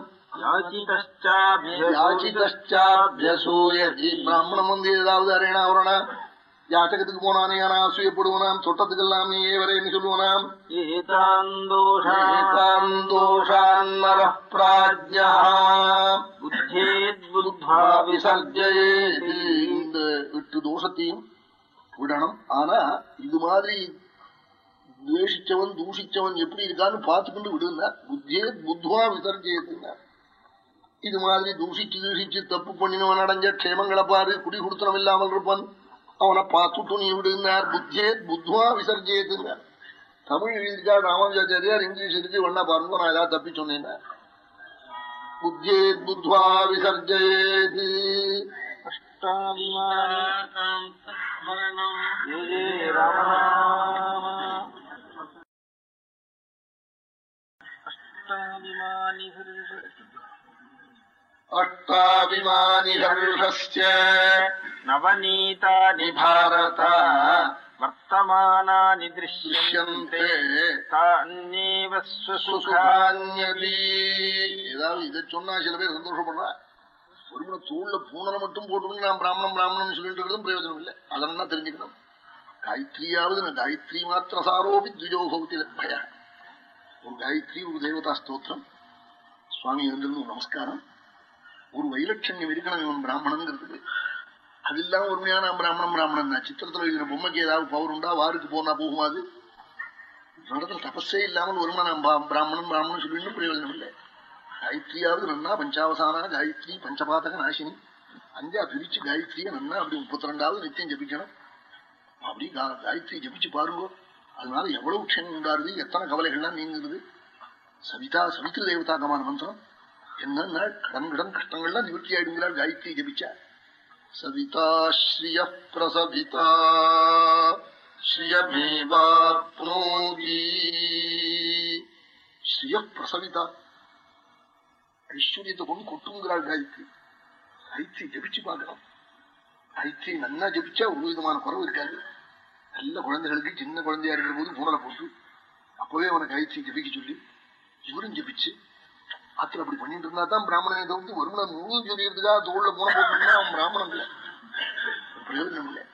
பிராமணம் வந்து ஏதாவது அரேனா அவரணா யாச்சகத்துக்கு போனானே ஆனா அசூயப்படுவனாம்? சொட்டத்துக்கெல்லாம் நீ ஏவரேன்னு சொல்லுவனாம் இந்த எட்டு தோஷத்தையும் விடணும். ஆனா இது மாதிரி துவேஷிச்சவன் தூஷிச்சவன் எப்படி இருக்கான்னு பார்த்துக்கிட்டு விடுனா புத்தியேத் புத்வா விசர்ஜயத்துனா இது மாதிரி தூஷிச்சு தூஷிச்சு தப்பு பண்ணினவன் அடைஞ்ச க்ஷேமங்களை பாரு குடி கொடுத்தனம் இல்லாமல் இருப்பான். அவனை பார்த்துட்டு நீ விடுனார் புத்தியே புத்வா விசர்ஜயத்துங்க தமிழ் எழுதிக்கா ராமானுஜாச்சாரியார் இங்கிலீஷ் இருக்கு வேணா பாருங்க நான் ஏதாவது தப்பி சொன்னேன் புத்தியே புத்வா விசர்ஜயேது. ये ये रामनाम अष्टाविमानि அஷ்டாபிமானி ஹர்ஷஸ்ய नवनीतानि भारत वर्तमानानि துஷ்யந்தே दृश्यन्ते तान्येव स्वसुखा சுகான்யதி ஏதாவது இதை சொன்னா சில பேர் சந்தோஷப்படுறா ஒரு தூள்ல பூனலை மட்டும் போட்டு நான் பிராமணன் பிராமணன் சொல்லிட்டு இருக்கிறதும் பிரயோஜனம் இல்லை அதெல்லாம் தெரிஞ்சுக்கணும் காயத்ரியாவது நான் காயத்ரி மாத்திர சாரோபி துஜோபவதி லட்பய ஒரு காயத்ரி ஒரு தேவதா ஸ்தோத்திரம் சுவாமி எழுந்திருந்து நமஸ்காரம் ஒரு வைலட்சண்யம் இருக்கணும் இவன் பிராமணங்கிறதுக்கு அது இல்லாம உண்மையான பிராமணம் பிராமணன் தான். சித்திரத்துல எழுதின பொம்மைக்கு ஏதாவது பவர் உண்டா? வாருக்கு போனா போகுமாது நடத்துல தபஸே இல்லாமல் வருமா நான் பிராமணன் பிராமணன் சொல்லிட்டு பிரயோஜனம் இல்லை காயத்ரியாவது நன்னா பஞ்சாவசானா காயத்ரி பஞ்சபாதக நாசினி. அஞ்சா பிரிச்சு காயத்ரியை நன்னா அப்படி முப்பத்தி ரெண்டாவது நித்தியம் ஜபிக்கணும். அப்படி கா- காயத்ரி ஜபிச்சு பாருங்கோ. அதனால எவ்வளவு க்ஷயம் உண்டாருது? எத்தனை கவலைகள்லாம் நீங்குறது சவிதா சவித்ரி தேவதாகமான மந்திரம். என்னன்னா கடன் கடன் கஷ்டங்கள்லாம் நிவர்த்தி ஆயிடுங்கிறாள் காயத்ரி ஜபிச்சா? सविता श्रियः प्रसविता श्रियमेवाप्नोति ஸ்ரீய பிரசவிதா ஐஸ்வர்யத்தை கொண்டு கொட்டுங்கிறாள் காயத்ரி காயத்ரி ஜபிச்சு பார்க்கணும் காயத்ரி நல்லா ஜபிச்சா ஒரு விதமான குறவு இருக்காது நல்ல குழந்தைகளுக்கு சின்ன குழந்தையா இருக்கிற போது பூனலை போட்டு அப்பவே அவனை காயத்ரி ஜபிக்க சொல்லி இவரும் ஜபிச்சு ஆத்துல அப்படி பண்ணிட்டு இருந்தா தான் பிராமணனை தவிர்த்து வருமணன் நூலும் சொல்லியிருக்கா தோல்ல போன போட்டோம்னா அவன் பிராமணன் இல்லை. பிரயோஜனம் இல்லை.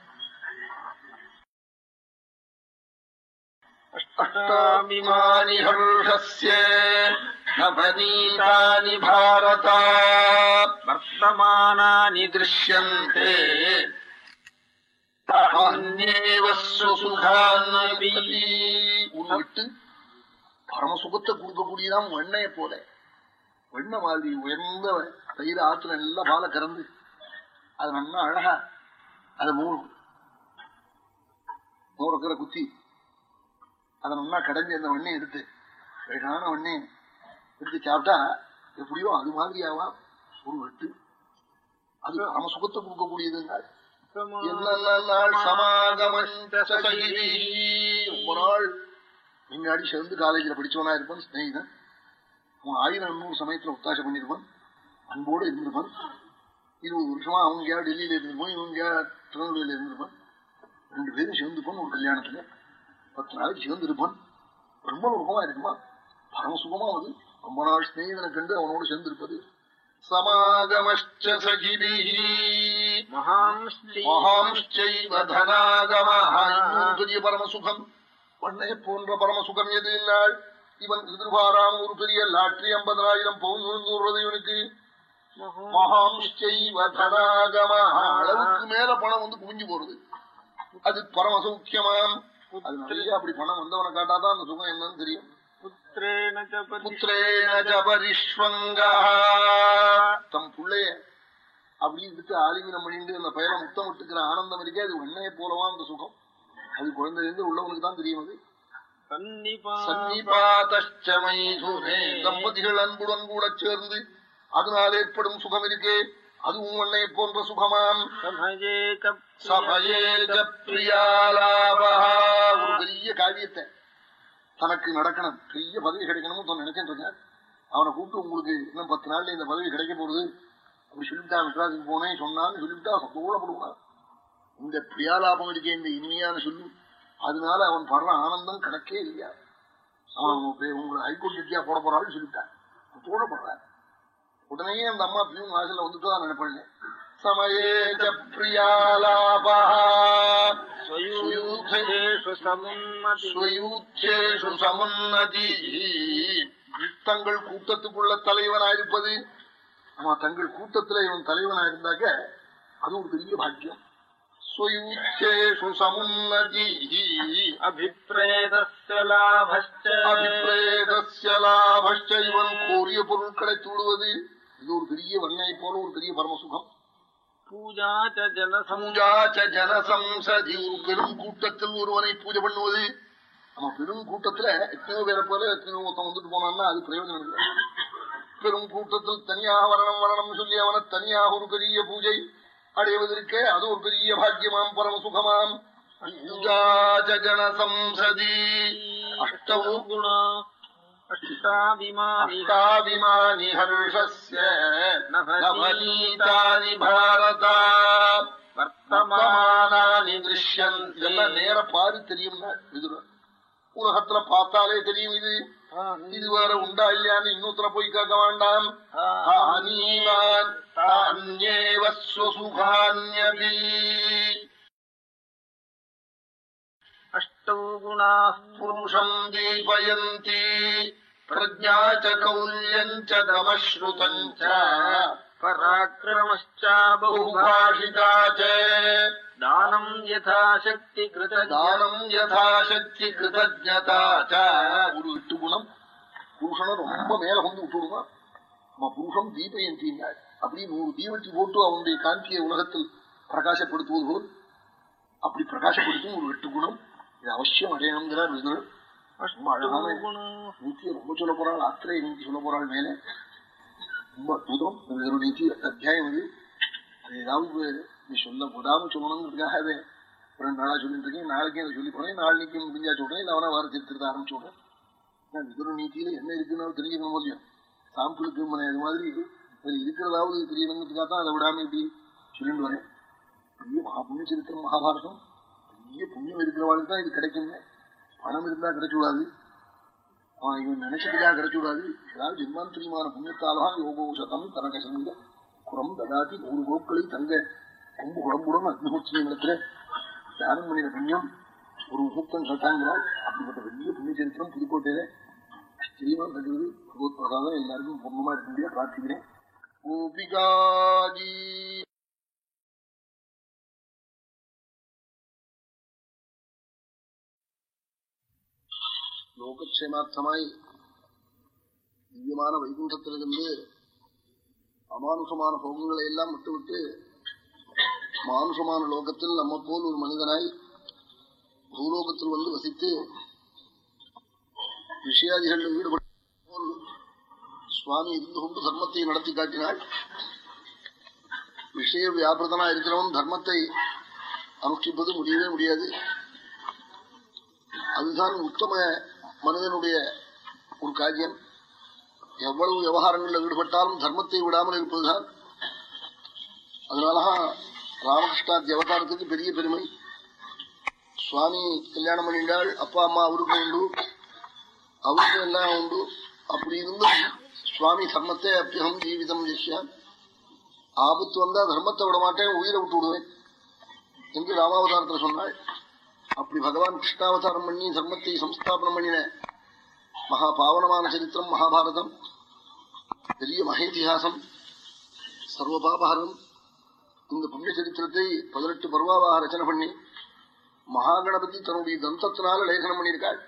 பரமசுகத்தை கொடுக்கக்கூடியதான் வண்ணைய போல வெண்ண மாதிரி உயர்ந்த தயிர் ஆத்துல நல்லா பாலை கறந்து அது நல்லா அழகா அதை மூணு மூறக்கிற குத்தி அதை நல்லா கடைஞ்சி அந்த வெண்ணெய் எடுத்து அழகான வெண்ணெய் எடுத்து சாப்பிட்டா எப்படியோ அது மாதிரி ஆவா ஒரு வெட்டு. அது பரம சுகத்தை கொடுக்கக்கூடியதுங்க ரொம்ப நாள் முன்னாடி சேர்ந்து காலேஜில் படிச்சவனா இருப்பான் ஸ்நேகிதன் அவன் ஆயிரம் நூறு சமயத்துல ஒத்தாசை பண்ணிருப்பான் அன்போடு இருந்திருப்பான். இருபது வருஷமா அவங்க எங்கேயா டெல்லியில இருந்திருப்பான்? இவங்க எங்கேயா திருநெல்வேலியில இருந்திருப்பான்? ரெண்டு பேரும் சேர்ந்துப்பான் ஒரு கல்யாணத்துல. பத்து நாளைக்கு சேர்ந்திருப்பான். ரொம்ப சுகமா இருக்குமா? பரம சுகமா அது. ரொம்ப நாள் ஸ்நேகிதனை கண்டு அவனோடு சேர்ந்திருப்பது. சமாகமச்ச சகிபிஹி மகாம்ச்சைவ தனாகமஹ. இன்னும் பெரிய பரமசுகம் பண்ணை போன்ற பரமசுகம் எது இல்லாள்? இவன் எதிர்பாராம ஒரு பெரிய லாட்ரி ஐம்பதனாயிரம் பவுன் விழுந்துடுறது இவனுக்கு. அளவுக்கு மேல பணம் வந்து குவிஞ்சு போறது. அது பரம சௌக்கியமாம் அப்படி பணம் வந்தவனை காட்டாதான் அந்த சுகம் என்னன்னு தெரியும். தம் பிள்ளைய அப்படி எடுத்து ஆலிங்கனம் அந்த பயிரை முத்தம் விட்டுக்கிற ஆனந்தம் இருக்கே அது உன்னே போலவா அந்த சுகம். அது குழந்தைலேருந்து உள்ளவனுக்கு தான் தெரியும் அது. சன்னிபாதச்ச மைதுனே தம்பதிகள் அன்புடன் கூட சேர்ந்து அதனால் ஏற்படும் சுகம் இருக்கே. அதுவும் வெண்ணையை போன்ற சுகமாம். ஒரு பெரிய காரியத்தை தனக்கு நடக்கணும். பெரிய பதவி கிடைக்கணும்னு நினைச்சிட்டு இருக்கார் அவனை கூப்பிட்டு உங்களுக்கு இன்னும் பத்து நாள்ல இந்த பதவி கிடைக்க போறது அப்படி சொல்லிவிட்டா மெட்ராஸுக்கு போனேன். சொன்னான்னு சொல்லிவிட்டா சந்தோஷப்படுவான். இந்த பிரியாலாபம் இருக்க இந்த இனிமையான சொல்லு. அதனால அவன் படுற ஆனந்தம் கணக்கே இல்லையா? அவன் உங்களை ஹைகோர்ட் ஜட்ஜியா போட போறாள்னு சொல்லிட்டான். தோழப்படுறான் உடனே அந்த அம்மா பிள்ளைங்க வாசல்ல வந்துட்டு தான் நினைப்பேன் சமயேஜ பிரியாலாபா சமுன்னதி. தங்கள் கூட்டத்துக்குள்ள தலைவனாயிருப்பது. ஆமா தங்கள் கூட்டத்துல இவன் தலைவனா இருந்தாக்க அது ஒரு பெரிய பாக்கியம். ஸ்வயூத்தேஷு சமுன்னதி அபிப்ரேதஸ்ய லாபஸ்ச அபிப்ரேதஸ்ய லாபஸ்ச இவன் கோரிய பொருட்களை தூடுவது இது ஒரு பெரிய வண்ணை போல ஒரு பெரிய பரமசுகம் பூஜாச்ச ஜனசம்சதி ஒரு பெரும் கூட்டத்தில் ஒருவனை பூஜை பண்ணுவது நம்ம பெரும் கூட்டத்துல எத்தனையோ பேரை போல எத்தனையோ ஒருத்தன் வந்துட்டு போனான்னா அது பிரயோஜனம் இல்லை பெரும் கூட்டத்தில் தனியாக வரணும் வரணும் சொல்லி அவனை தனியாக ஒரு பெரிய பூஜை அடைவதற்கே அது ஒரு பெரிய பாக்கியமாம் பரம சுகமாம் பூஜாச்ச ஜனசம்சதி அஷ்டமோ குணா அஷ்டாபிமானி. அஷ்டாபிமானி ஹர்ஷஸ்ய. நவநீதானி பாரத. வர்த்தமானானி திருஷ்யந்தி. இதெல்லாம் நேர பாரு விதுரன் உலகத்துல பார்த்தாலே தெரியும் இது. இது வேற உண்டா இல்லையான்னு இன்னொருத்தர போய் கேட்க வேண்டாம்? அஷ்டௌ குணா புருஷம் தீபயந்தி. பிரஜா கௌல்யம் தமஸ்ருதம் पराक्रमश्चा बहुभाषिता च। दानम् यथाशक्तिकृत தானம் யதாசக்தி கிருதஜதா ச. ஒரு எட்டு குணம் புருஷனை ரொம்ப மேல கொண்டு விட்டுடுவான் நம்ம புருஷன் தீபயந்தினாள் அப்படி நூறு தீவட்டி போட்டு அவனுடைய காந்தியை உலகத்தில் பிரகாசப்படுத்துவது போல். அப்படி பிரகாசப்படுத்தும் ஒரு எட்டு குணம். இது அவசியம் அடையணுங்கிறார் விஷ்ணு ரொம்ப சொல்ல போறாள் ஆத்திரை நீங்க சொல்ல போறாள் மேலே. ரொம்ப அற்புதம் விதுர நீதி அத்தியாயம் இது அது ஏதாவது நீ சொல்ல விடாம சொல்லணுங்கிறதுக்காக அதை ஒரு ரெண்டு நாளா சொல்லிட்டு இருக்கேன். நாளைக்கு அதை சொல்லி போனேன் நாளைக்கு முடிஞ்சா சொல்றேன். இல்லை அவனா வார சரித்திரத்தை ஆரம்பிச்சு விடுறேன் நான் விதுர நீதியில என்ன இருக்குன்னு தெரிஞ்சுக்கணும் முடியும் சாம்பிளுக்கு அது மாதிரி. அதில் இருக்கிறதாவது தெரியணுங்கிறதுக்காக தான் அதை விடாம இப்படி சொல்லிட்டு வரேன். பெரிய மகாபுண்ணிய சரித்திரம் மகாபாரதம். பெரிய புண்ணியம் இருக்கிறவாளுக்கு தான் இது கிடைக்குங்க பணம் இருந்தா கிடைச்சுடாது. அவன் இவன் நினைச்சதுக்காக கிடைச்சுடாது ஏதாவது ஜென்மாந்திரியமான புண்ணியத்தாலதான் யோகோஷதம் தனகசங்க குரம் ததாதி நூறு கோக்களை தங்க கொம்பு குழம்புடன் அக்னிஹோத்திரி இடத்துல தியானம் பண்ணின புண்ணியம் ஒரு முகூர்த்தம் கேட்டாங்கிறாள் அப்படிப்பட்ட பெரிய புண்ணிய சரித்திரம் புதுக்கோட்டையில ஆச்சரியமா கட்டுவது பகவத் பிரசாதம் எல்லாருக்கும் பூர்ணமா இருக்க முடியாது பிரார்த்திக்கிறேன். கோபிகாஜி. லோகக்ஷேமார்த்தமாய் திவ்யமான வைகுண்டத்திலிருந்து அமானுஷமான போகங்களை எல்லாம் விட்டுவிட்டு மானுஷமான லோகத்தில் நம்ம போல் ஒரு மனிதனாய் பூலோகத்தில் வந்து வசித்து விஷயாதிகளில் ஈடுபட்ட போல் சுவாமி இருந்து கொண்டு தர்மத்தை நடத்தி காட்டினாள். விஷய வியாபிரதனா இருக்கிறவன் தர்மத்தை அனுஷ்டிப்பது முடியவே முடியாது. அதுதான் உத்தம மனிதனுடைய ஒரு காரியம் எவ்வளவு விவகாரங்களில் ஈடுபட்டாலும் தர்மத்தை விடாமல் இருப்பதுதான். அதனாலதான் ராமகிருஷ்ணா தேவதாரத்துக்கு பெரிய பெருமை. சுவாமி கல்யாணம் பண்ணிட்டாள் அப்பா அம்மா அவருக்கு உண்டு அவருக்கும் எல்லாம் உண்டு. அப்படி இருந்தும் சுவாமி தர்மத்தை அப்பியகம் ஜீவிதம் ஜெஷ்யா ஆபத்து வந்தா தர்மத்தை விட மாட்டேன் உயிரை விட்டு விடுவேன் என்று ராமாவதாரத்தில் சொன்னாள். அப்படி பகவான் கிருஷ்ணாவதாரம் பண்ணி தர்மத்தை சம்ஸ்தாபனம் பண்ணின மகா பாவனமான சரித்திரம் மகாபாரதம். பெரிய மகேதிகாசம் சர்வபாபஹரம் இந்த புண்ணிய சரித்திரத்தை பதினெட்டு பருவாவாக ரச்சனை பண்ணி மகாகணபதி தன்னுடைய தந்தத்தினால லேசனம் பண்ணியிருக்காள்.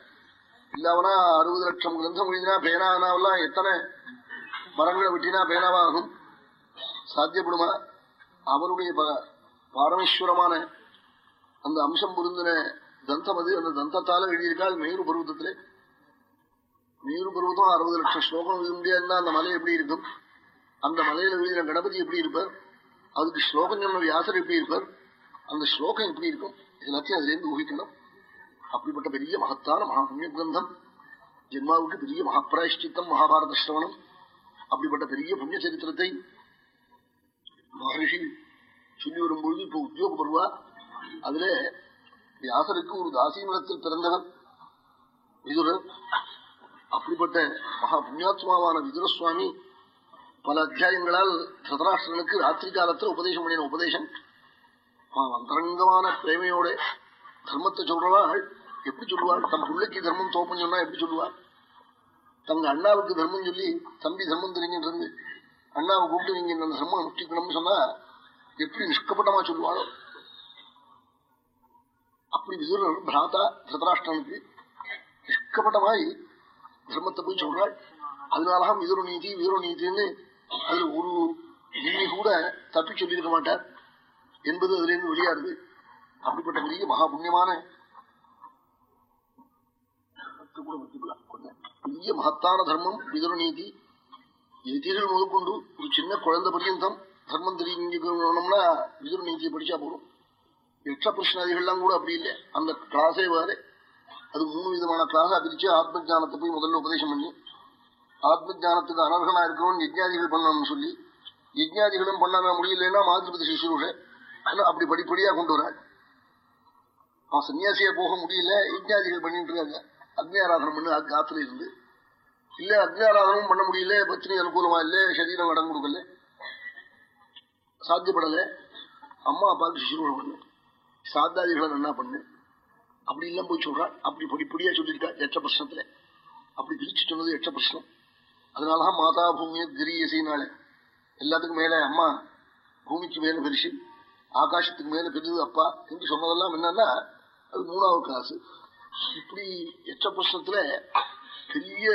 இல்லாமனா அறுபது லட்சம் கிரந்தம் எழுதினா பேனானாவெல்லாம் எத்தனை மரங்களை வெட்டினா பேனாவாகும்? சாத்தியப்படுமா? அவருடைய பாரமேஸ்வரமான அந்த அம்சம் பொருந்தின தந்தம் அது அந்த தந்தத்தால எழுதியிருக்காள் மேரு பருவத்திலே மேரு பருவத்தம் அறுபது லட்சம் ஸ்லோகம் எழுத முடியாதுன்னா அந்த மலை எப்படி இருக்கும்? அந்த மலையில எழுதின கணபதி எப்படி இருப்பார்? அதுக்கு ஸ்லோகம் சொன்ன வியாசர் எப்படி இருப்பார்? அந்த ஸ்லோகம் எப்படி இருக்கும்? எல்லாத்தையும் அதுலேருந்து ஊகிக்கணும். அப்படிப்பட்ட பெரிய மகத்தான மகா புண்ணிய கிரந்தம். ஜென்மாவுக்கு பெரிய மகாபிராயஷ்டித்தம் மகாபாரத சிரவணம். அப்படிப்பட்ட பெரிய புண்ணிய சரித்திரத்தை மகர்ஷி சொல்லி வரும்பொழுது இப்போ உத்தியோக பருவா அதுல வியாசருக்கு ஒரு தாசீமலத்தில் பிறந்தவர் விதுரர் அப்படிப்பட்ட மகா புண்ணியாத்மாவான விதுரசுவாமி பல அத்தியாயங்களால் திருதராஷ்டிரனுக்கு ராத்திரி காலத்துல உபதேசம் பண்ணின உபதேசம். அந்தரங்கமான பிரேமையோட தர்மத்தை சொல்றவாள் எப்படி சொல்லுவாள்? தம் பிள்ளைக்கு தர்மம் தோப்பம் சொன்னா எப்படி சொல்லுவாள்? தங்க அண்ணாவுக்கு தர்மம் சொல்லி தம்பி தர்மம் தெரிஞ்சிருந்து அண்ணாவை கூப்பிட்டு நீங்க இந்த தர்மம் அனுஷ்டிக்கணும்னு சொன்னா எப்படி நிஷ்கப்பட்டமா சொல்லுவாளோ? அப்படி விதுரர் பிராதா திருதராஷ்டனுக்கு நிஷ்கப்பட்டமாய் தர்மத்தை போய் சொல்றாள் அதனாலதான் விதுர நீதி வீர நீதினு அதுல ஒரு இன்னி கூட தப்பி சொல்லியிருக்க மாட்டார் என்பது அதுல இருந்து வெளியாடுது அப்படிப்பட்ட பெரிய மகா புண்ணியமான பெரிய மகத்தான தர்மம் விதுர நீதி எதிர்கள் முதற்கொண்டு ஒரு சின்ன குழந்தை பர்யந்தம் தர்மம் தெரிஞ்சுக்கணும்னா விதுர நீதியை படிச்சா போறோம் யட்ச பிரஷ்னாதிகள்லாம் கூட அப்படி இல்லை. அந்த கிளாஸே வேறு. அது மூணு விதமான கிளாஸா பிரிச்சு ஆத்ம ஜானத்தை போய் முதல்ல உபதேசம் பண்ணி. ஆத்ம ஜானத்துக்கு அனர்கனா இருக்கணும்னு யஜ்ஞாதிகள் பண்ணணும்னு சொல்லி யஜ்ஞாதிகளும் பண்ண முடியலன்னா மாதிரிபதி சிசுருஷ அப்படி படிப்படியா கொண்டு வராங்க. அவன் சன்னியாசியா போக முடியல யஜ்ஞாதிகள் பண்ணிட்டு இருக்காங்க அக்னி ஆராதனம் பண்ணு காத்துல இருந்து. இல்ல அக்னி ஆராதனமும் பண்ண முடியல பத்னி அனுகூலமா இல்ல சரீரம் இடம் கொடுக்கல. சாத்தியப்படல. அம்மா அப்பாவுக்கு சிசுரோட பண்ணு. சாத்தாதிகளை என்ன பண்ணு? அப்படி எல்லாம் போய் சொல்றாள் அப்படி படிப்படியா சொல்லியிருக்கா எச்ச பிரச்சனத்துல அப்படி பிரிச்சு சொன்னது எச்ச பிரச்சனம் அதனாலதான் மாதா பூமியை கிரியசினால எல்லாத்துக்கும் மேல அம்மா பூமிக்கு மேல பெருசு ஆகாசத்துக்கு மேல பெருது அப்பா என்று சொன்னதெல்லாம் என்னன்னா அது மூணாவது கிளாஸ் இப்படி எட்ட பிரச்சனத்துல பெரிய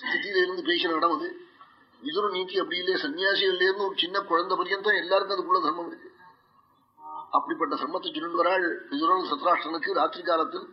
ஸ்திதியில இருந்து பேசின இடம் அது. விதுர நீக்கி அப்படி இல்லையே சன்னியாசிகள்ல இருந்து ஒரு சின்ன குழந்தை பரியந்தான் எல்லாருக்கும் அதுக்குள்ள தர்மம் இருக்கு. அப்படிப்பட்ட தர்மத்தை சொல்லிட்டு வராள் விதுரன் சத்ராஷ்டனுக்கு ராத்திரி காலத்தில்